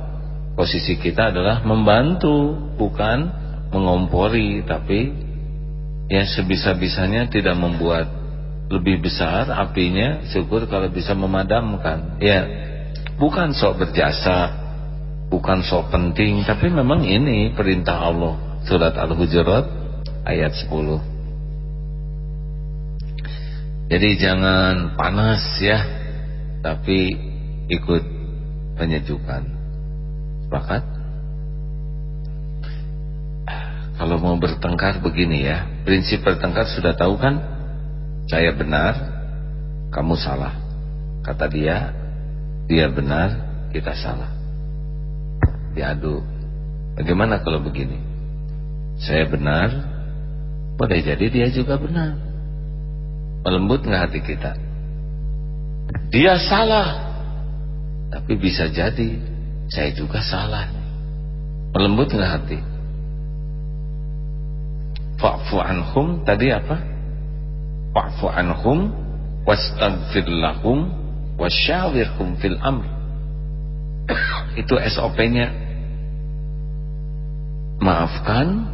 posisi kita adalah membantu, bukan mengompori, tapi ya sebisa-bisanya tidak membuat lebih besar apinya, syukur kalau bisa memadamkan. Ya, bukan sok berjasa, bukan sok penting, tapi memang ini perintah Allah. Surat Al-Hujurat ayat 10. Jadi jangan panas ya, tapi ikut penyejukkan. Sepakat? Kalau mau bertengkar begini ya, prinsip bertengkar sudah tahu kan? Saya benar, kamu salah. Kata dia, dia benar, kita salah. Diadu. Bagaimana kalau begini? Saya benar, boleh jadi dia juga benar. Melembut nggak hati kita? Dia salah. Tapi bisa jadi saya juga salah. Melembut nggak hati? Fa'fu anhum tadi apa? Fa'fu anhum wastaghfir lahum wasyawirhum fil amr. Itu SOP-nya. Maafkan,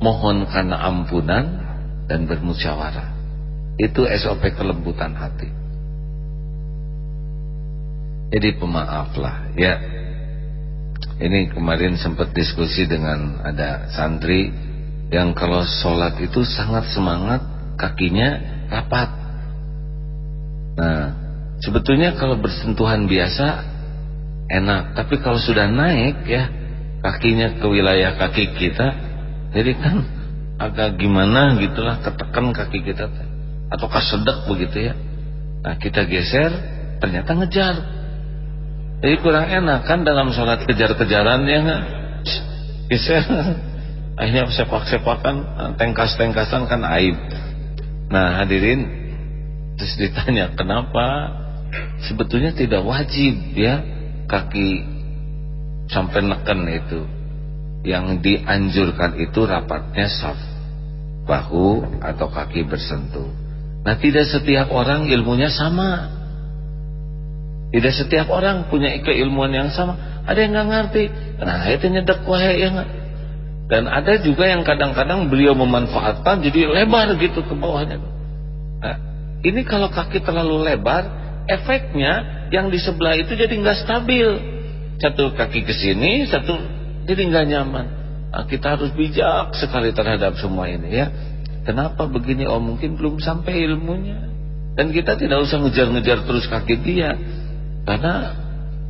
mohon karena ampunan dan bermusyawarah. Itu SOP kelembutan hati. Jadi pemaaflah ya. Ini kemarin sempat diskusi dengan ada santri yang kalau sholat itu sangat semangat, kakinya rapat. Nah, sebetulnya kalau bersentuhan biasa enak, tapi kalau sudah naik ya kakinya ke wilayah kaki kita, jadi kan agak gimana gitulah ketekan kaki kita atau kasedek begitu ya? Nah kita geser ternyata ngejar. Jadi kurang enak kan dalam sholat kejar-kejaran ya nggak? Geser. Akhirnya sepak-sepakan tengkas-tengkasan kan aib. Nah hadirin terus ditanya kenapa? Sebetulnya tidak wajib ya kaki sampai neken itu. Yang dianjurkan itu rapatnya saf bahu atau kaki bersentuh Nah tidak setiap orang ilmunya sama. Tidak setiap orang punya keilmuan yang sama. Ada yang nggak ngerti? Nah itu nyedek wahe ya Dan ada juga yang kadang-kadang beliau memanfaatkan Jadi lebar gitu ke bawahnya. Nah ini kalau kaki terlalu lebar Efeknya yang di sebelah itu jadi nggak stabil. Satu kaki ke sini Satu jadi nggak nyaman. Nah kita harus bijak sekali terhadap semua ini ya Kenapa begini? Oh mungkin belum sampai ilmunya. Dan kita tidak usah ngejar-ngejar terus kaki dia. Karena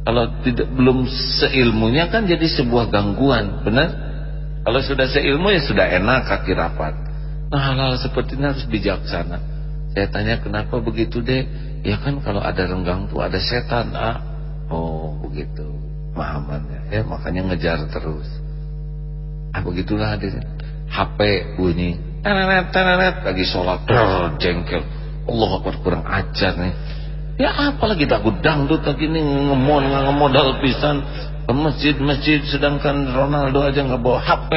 kalau tidak belum seilmunya kan jadi sebuah gangguan. Benar? Kalau sudah seilmu ya sudah enak kaki rapat. Nah hal-hal seperti ini harus bijaksana. Saya tanya kenapa begitu deh? Ya kan kalau ada renggang tuh ada setan. Ah, oh begitu. Pahamannya. Ya makanya ngejar terus. Ah begitulah dia. HP bunyi tenet tenet lagi sholat der, jengkel. Allah Akbar kurang ajar nih. Ya apalagi tak dangdut lagi nih ngemon ngemodal pisan. Ke masjid-masjid sedangkan Ronaldo aja nggak bawa HP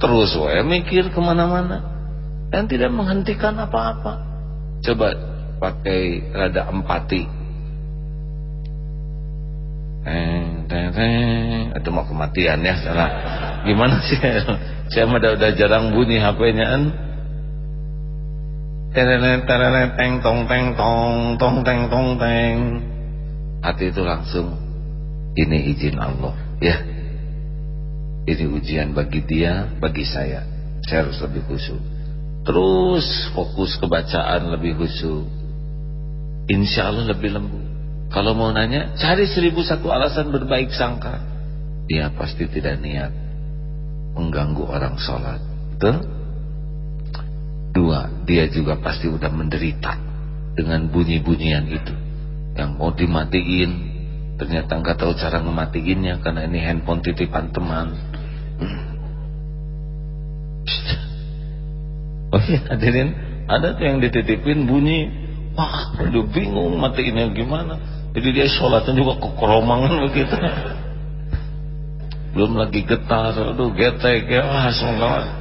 terus wae mikir ke mana-mana. Dan tidak menghentikan apa-apa. Coba pakai rada empati. Eh, teng, teng. itu mau kematian ya salah. Gimana sih saya mah udah, jarang bunyi HP-nya an. Terenet teng tong teng tong tong teng tong teng. Hati itu langsung ini izin Allah, ya. Ini ujian bagi dia, bagi saya. Saya harus lebih khusyuk. Terus fokus kebacaan lebih khusyuk. Insya Allah lebih lembut. Kalau mau nanya, cari seribu satu alasan berbaik sangka. Dia pasti tidak niat mengganggu orang sholat. Betul? dua dia juga pasti udah menderita dengan bunyi-bunyian itu. Yang mau dimatiin ternyata nggak tahu cara mematiinnya karena ini handphone titipan teman. Oh iya hadirin ada tuh yang dititipin bunyi. Wah udah bingung matiinnya gimana. Jadi dia sholatnya juga kekromangan begitu belum lagi getar aduh getek ya wah semoga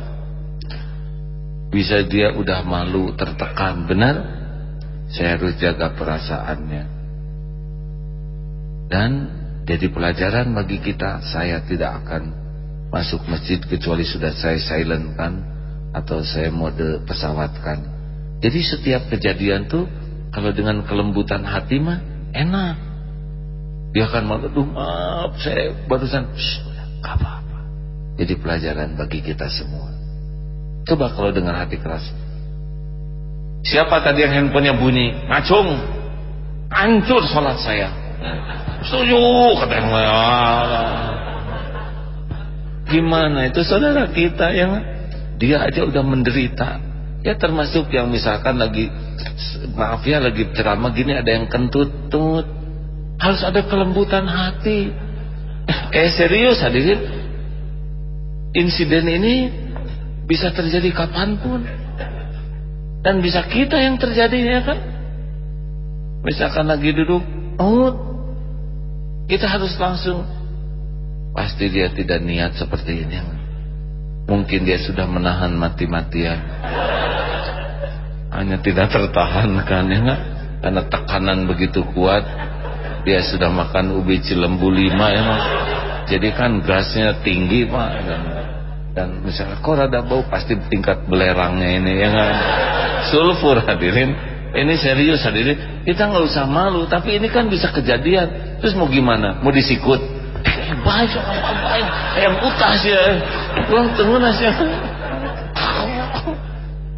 bisa dia udah malu tertekan benar? Saya harus jaga perasaannya. Dan jadi pelajaran bagi kita saya tidak akan masuk masjid kecuali sudah saya silentkan atau saya mode pesawatkan. Jadi setiap kejadian tuh kalau dengan kelembutan hati mah enak. Dia akan aduh maaf saya barusan Apa-apa. Jadi pelajaran bagi kita semua. Coba kalau dengan hati keras. Siapa tadi yang handphonenya bunyi? Ngacung. Hancur sholat saya. Setuju kata yang Gimana itu saudara kita yang dia aja udah menderita. Ya termasuk yang misalkan lagi maaf ya lagi ceramah gini ada yang kentut-tut. Harus ada kelembutan hati Eh serius hadirin? Insiden ini Bisa terjadi kapan pun. Dan bisa kita yang terjadinya kan? Misalkan lagi duduk Oh Kita harus langsung Pasti dia tidak niat seperti ini. Mungkin dia sudah menahan mati-matian. Hanya tidak tertahankan ya enggak Karena tekanan begitu kuat dia sudah makan ubi cilembu lima ya mas. Jadi kan gasnya tinggi pak. Dan dan misalnya kok rada bau? Pasti tingkat belerangnya ini ya kan? Sulfur hadirin. Ini serius hadirin. Kita nggak usah malu tapi ini kan bisa kejadian. Terus mau gimana? Mau disikut? Eh, baik baik. Yang utas ya. Uang tengunas ya.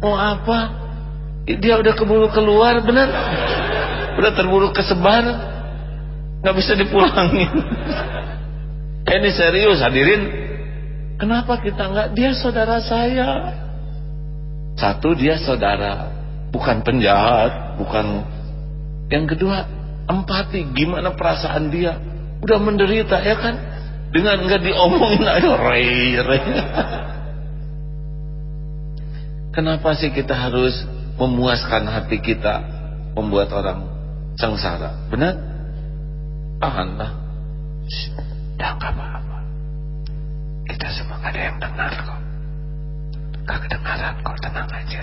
Mau apa? Dia udah keburu keluar bener udah terburu kesebar nggak bisa dipulangin. Ini serius hadirin. Kenapa kita nggak dia saudara saya. Satu dia saudara. Bukan penjahat bukan. Yang kedua empati gimana perasaan dia. Udah menderita ya kan? Dengan nggak diomongin ayo rey rey. Kenapa sih kita harus memuaskan hati kita membuat orang sengsara? Benar tahanlah ya gak apa-apa kita semua ada yang dengar kok. Gak kedengaran kok tenang aja.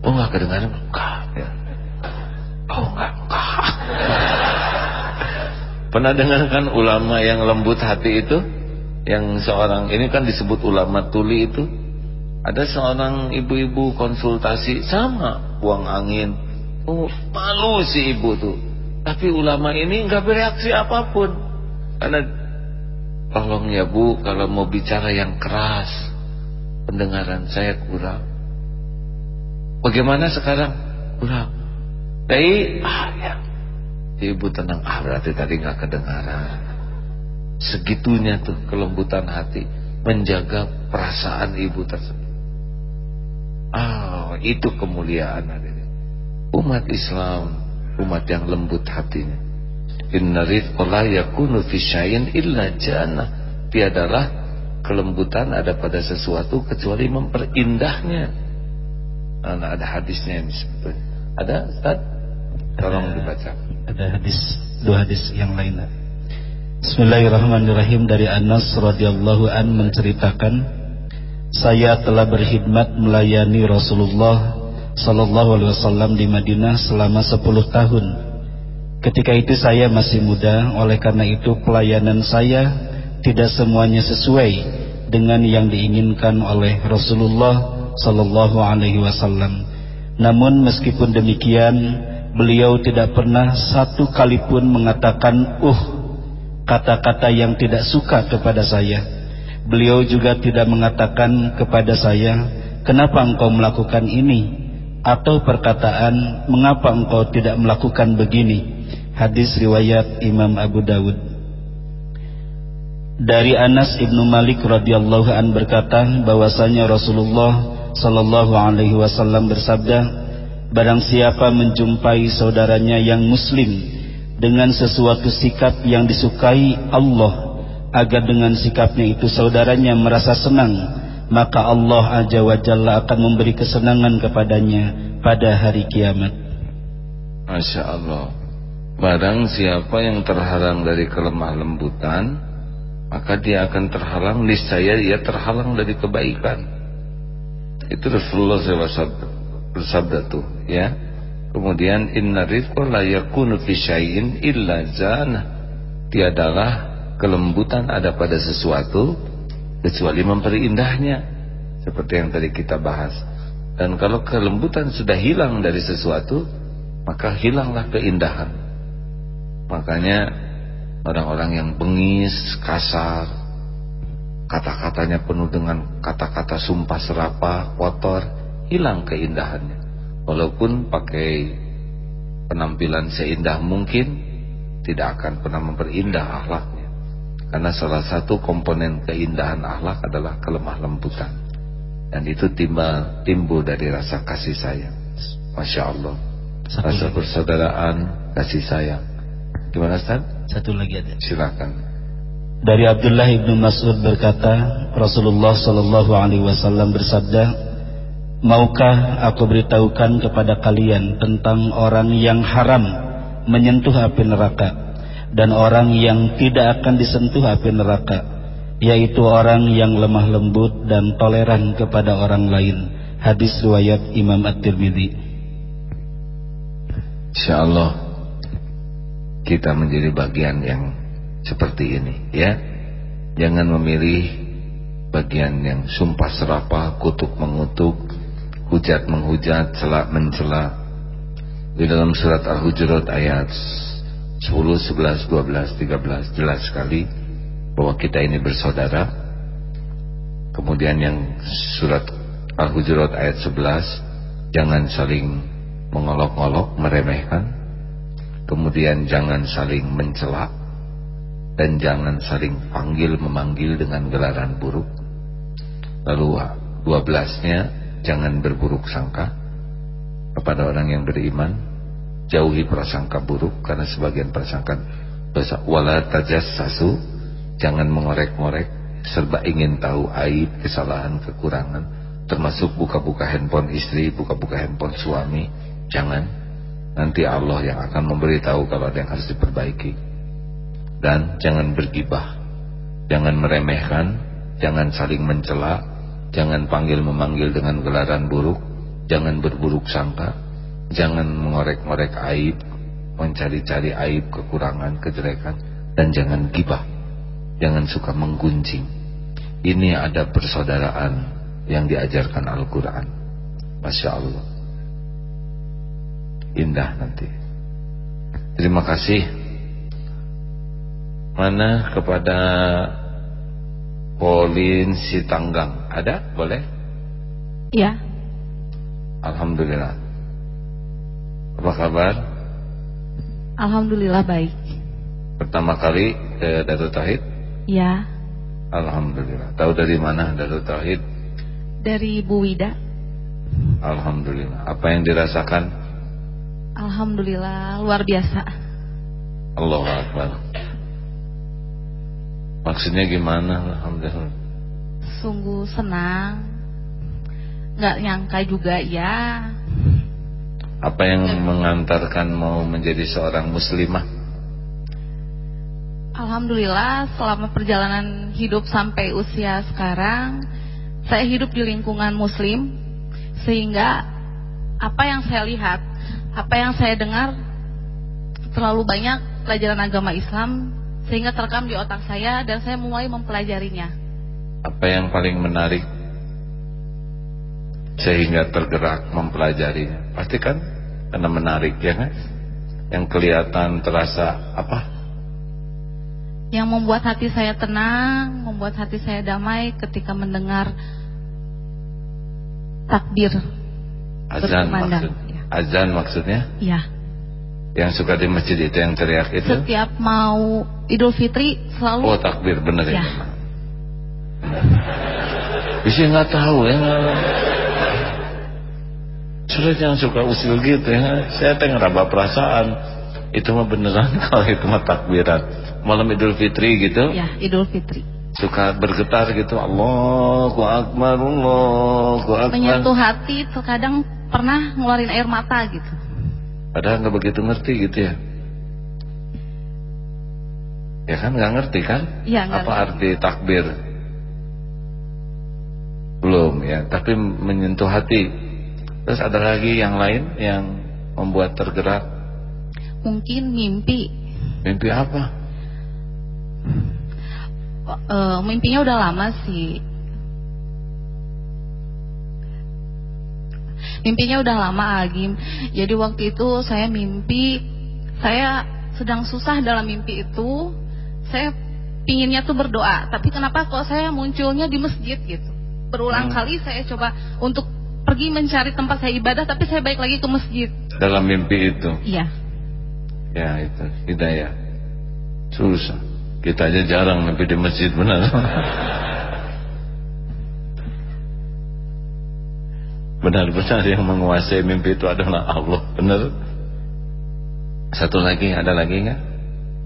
Oh gak kedengaran? Enggak ya. oh enggak enggak pernah dengarkan ulama yang lembut hati itu? Yang seorang ini kan disebut ulama tuli itu. Ada seorang ibu-ibu konsultasi sama buang angin. Oh malu si ibu tuh tapi ulama ini nggak bereaksi apa pun. Karena tolong ya Bu, kalau mau bicara yang keras, pendengaran saya kurang. Bagaimana sekarang? Kurang. Tapi ah ya, ibu tenang. Ah berarti tadi nggak kedengaran. Segitunya tuh kelembutan hati menjaga perasaan ibu tersebut. Ah, oh, itu kemuliaan Umat Islam umat yang lembut hatinya. Inna rizqa la yakunu fi syai'in illa jannah. Tiadalah kelembutan ada pada sesuatu kecuali memperindahnya. Nah, ada hadisnya ini sebetulnya. Ada Ustaz? Tolong dibaca. ada hadis dua hadis yang lain. Bismillahirrahmanirrahim. Dari Anas radhiyallahu an menceritakan saya telah berkhidmat melayani Rasulullah Sallallahu Alaihi Wasallam di Madinah selama 10 tahun. Ketika itu saya masih muda, oleh karena itu pelayanan saya tidak semuanya sesuai dengan yang diinginkan oleh Rasulullah Sallallahu Alaihi Wasallam. Namun meskipun demikian, beliau tidak pernah satu kali pun mengatakan uh kata-kata yang tidak suka kepada saya. Beliau juga tidak mengatakan kepada saya, kenapa engkau melakukan ini? Atau perkataan mengapa engkau tidak melakukan begini? Hadis riwayat Imam Abu Dawud. Dari Anas ibnu Malik radhiyallahu an berkata bahwasanya Rasulullah sallallahu alaihi wasallam bersabda Barang siapa menjumpai saudaranya yang muslim dengan sesuatu sikap yang disukai Allah agar dengan sikapnya itu saudaranya merasa senang maka Allah Azza wa Jalla akan memberi kesenangan kepadanya pada hari kiamat. Masya Allah. Barang siapa yang terhalang dari kelemah lembutan Maka dia akan terhalang Niscaya dia terhalang dari kebaikan. Itu Rasulullah SAW bersabda tuh ya. Kemudian inna rizqa la yakunu fi illa zana. Tiadalah kelembutan ada pada sesuatu kecuali memperindah,nya seperti yang tadi kita bahas. Dan kalau kelembutan sudah hilang dari sesuatu maka hilanglah keindahan. Makanya orang-orang yang bengis kasar kata-katanya penuh dengan kata-kata sumpah serapah kotor hilang keindahannya. Walaupun pakai penampilan seindah mungkin tidak akan pernah memperindah akhlaknya karena salah satu komponen keindahan akhlak adalah kelemah lembutan. Dan itu timbul, timbul dari rasa kasih sayang. Masya Allah. Rasa persaudaraan kasih sayang. Gimana Ustaz? satu lagi ada. Silakan. Dari Abdullah ibnu Mas'ud berkata Rasulullah Shallallahu Alaihi Wasallam bersabda Maukah aku beritahukan kepada kalian tentang orang yang haram menyentuh api neraka dan orang yang tidak akan disentuh api neraka yaitu orang yang lemah lembut dan toleran kepada orang lain. Hadis riwayat Imam At-Tirmidzi. Insyaallah kita menjadi bagian yang seperti ini ya. Jangan memilih bagian yang sumpah serapah kutuk mengutuk hujat menghujat, celak mencela. Di dalam surat Al-Hujurat ayat 10, 11, 12, 13 jelas sekali bahwa kita ini bersaudara. Kemudian yang surat Al-Hujurat ayat 11 jangan saling mengolok-olok, meremehkan. Kemudian jangan saling mencela dan jangan saling panggil memanggil dengan gelaran buruk. Lalu 12-nya jangan berburuk sangka kepada orang yang beriman jauhi prasangka buruk karena sebagian prasangka dosa. Wala tajassasu jangan mengorek-ngorek serba ingin tahu aib kesalahan kekurangan termasuk buka-buka handphone istri buka-buka handphone suami jangan. Nanti Allah yang akan memberitahu kalau ada yang harus diperbaiki. Dan jangan bergibah jangan meremehkan jangan saling mencela Jangan panggil memanggil dengan gelaran buruk Jangan berburuk sangka Jangan mengorek-ngorek aib Mencari-cari aib, kekurangan, kejelekan Dan jangan gibah. Jangan suka menggunjing. Ini ada persaudaraan Yang diajarkan Al-Quran. Masya Allah. Indah nanti. Terima kasih. Mana kepada Polin Sitanggang. Ada? Boleh? Ya. Alhamdulillah Apa kabar? Alhamdulillah baik Pertama kali ke Dato Tauhid? Ya Alhamdulillah Tahu dari mana Dato Tauhid? Dari Bu Wida Alhamdulillah Apa yang dirasakan? Alhamdulillah luar biasa Allah Akbar Maksudnya gimana? Alhamdulillah. Sungguh senang. Gak nyangka juga ya. Apa yang mengantarkan mau menjadi seorang muslimah? Alhamdulillah selama perjalanan hidup sampai usia sekarang saya hidup di lingkungan muslim sehingga apa yang saya lihat, apa yang saya dengar terlalu banyak pelajaran agama Islam sehingga terekam di otak saya dan saya mulai mempelajarinya. Apa yang paling menarik sehingga tergerak mempelajarinya? Pasti kan karena menarik ya kan? Yang kelihatan terasa apa? Yang membuat hati saya tenang, membuat hati saya damai ketika mendengar takbir azan maksud, ya. azan maksudnya? Iya. Yang suka di masjid itu yang teriak itu? Setiap mau Idul Fitri selalu Oh takbir bener ya, ya. Bisa nggak tahu ya Sudah jangan suka usil gitu ya. Saya tengah raba perasaan. Itu mah beneran kalau itu mah takbiran. Malam Idul Fitri gitu. Ya, Idul Fitri. Suka bergetar gitu. Allahu Akbar, Allahu Akbar. Menyentuh hati terkadang pernah ngeluarin air mata gitu. Padahal nggak begitu ngerti gitu ya. Ya kan nggak ngerti kan? Iya Apa arti takbir? Belum ya, tapi menyentuh hati. Terus ada lagi yang lain yang membuat tergerak? Mungkin mimpi. Mimpi apa? Uh, mimpinya udah lama sih. Mimpinya udah lama Agim. Jadi waktu itu saya mimpi saya sedang susah dalam mimpi itu. Saya pinginnya tuh berdoa, tapi kenapa kok saya munculnya di masjid gitu. Berulang hmm. kali saya coba untuk pergi mencari tempat saya ibadah, tapi saya balik lagi ke masjid. Dalam mimpi itu? Iya. Ya itu hidayah. Susah. Kita aja jarang mimpi di masjid benar. Benar-benar yang menguasai mimpi itu adalah Allah. Benar? Satu lagi, ada lagi nggak?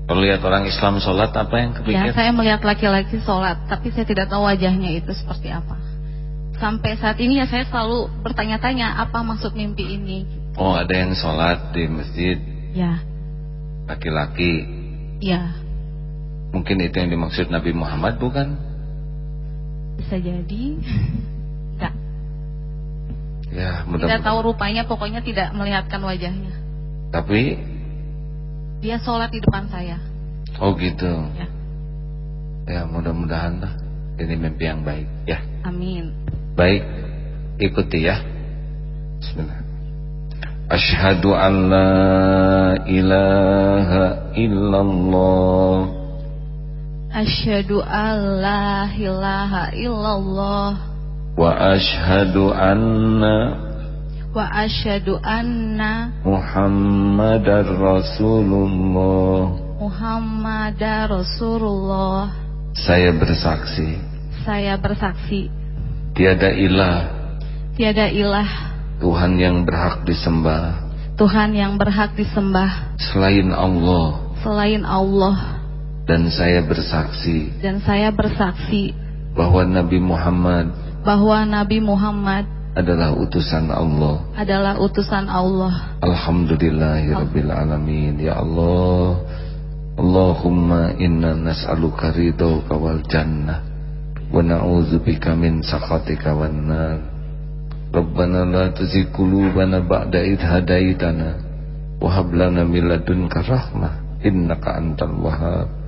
Kalau lihat orang Islam sholat apa yang kepikir? Ya, saya melihat laki-laki sholat, tapi saya tidak tahu wajahnya itu seperti apa. Sampai saat ini ya saya selalu bertanya-tanya apa maksud mimpi ini. Oh, ada yang sholat di masjid? Ya. Laki-laki? Ya. Mungkin itu yang dimaksud Nabi Muhammad bukan? Bisa jadi. Ya, mudah Tidak tahu rupanya, pokoknya tidak melihatkan wajahnya. Tapi dia sholat di depan saya. Oh gitu. Ya. Ya, mudah-mudahan lah ini mimpi yang baik, ya. Amin. Baik, ikuti ya. Bismillah. Ashadu an la ilaha illallah. Ashadu an la ilaha illallah. Wa ashadu anna wa asyhadu anna Muhammadar Rasulullah Muhammadar Rasulullah Saya bersaksi Saya bersaksi Tiada ilah. Tiada ilah. Tuhan yang berhak disembah. Tuhan yang berhak disembah. Selain Allah. Selain Allah. Dan saya bersaksi. Dan saya bersaksi. Bahwa Nabi Muhammad bahwa Nabi Muhammad adalah utusan Allah. adalah utusan Allah. Alhamdulillahirabbil alamin ya Allah Allahumma inna nas'aluka ridhaka wal jannah sakhatika wan nar Rabbana la tuzigh qulubana ba'da idh hadaitana wa hab lana min ladunka rahmah innaka antal wahhab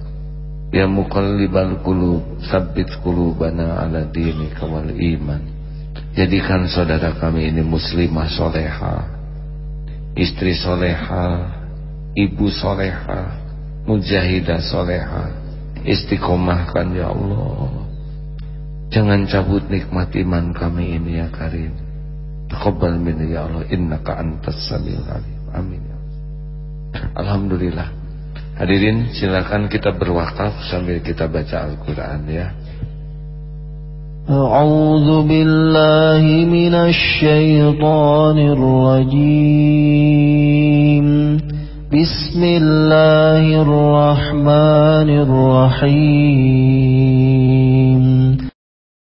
Ya muqallibal qulub, sabbit qulubana ala dinika wal iman. Jadikan saudara kami ini muslimah soleha, istri soleha, ibu soleha, mujahidah soleha, istiqomahkan ya Allah. Jangan cabut nikmat iman kami ini ya Karim. Taqabbal minna ya Allah innaka antas samiul alim. Amin ya Alhamdulillah. Hadirin silakan kita berwakaf sambil kita baca Al-Qur'an ya. A'udzu billahi minasy syaithanir rajim. Bismillahirrahmanirrahim.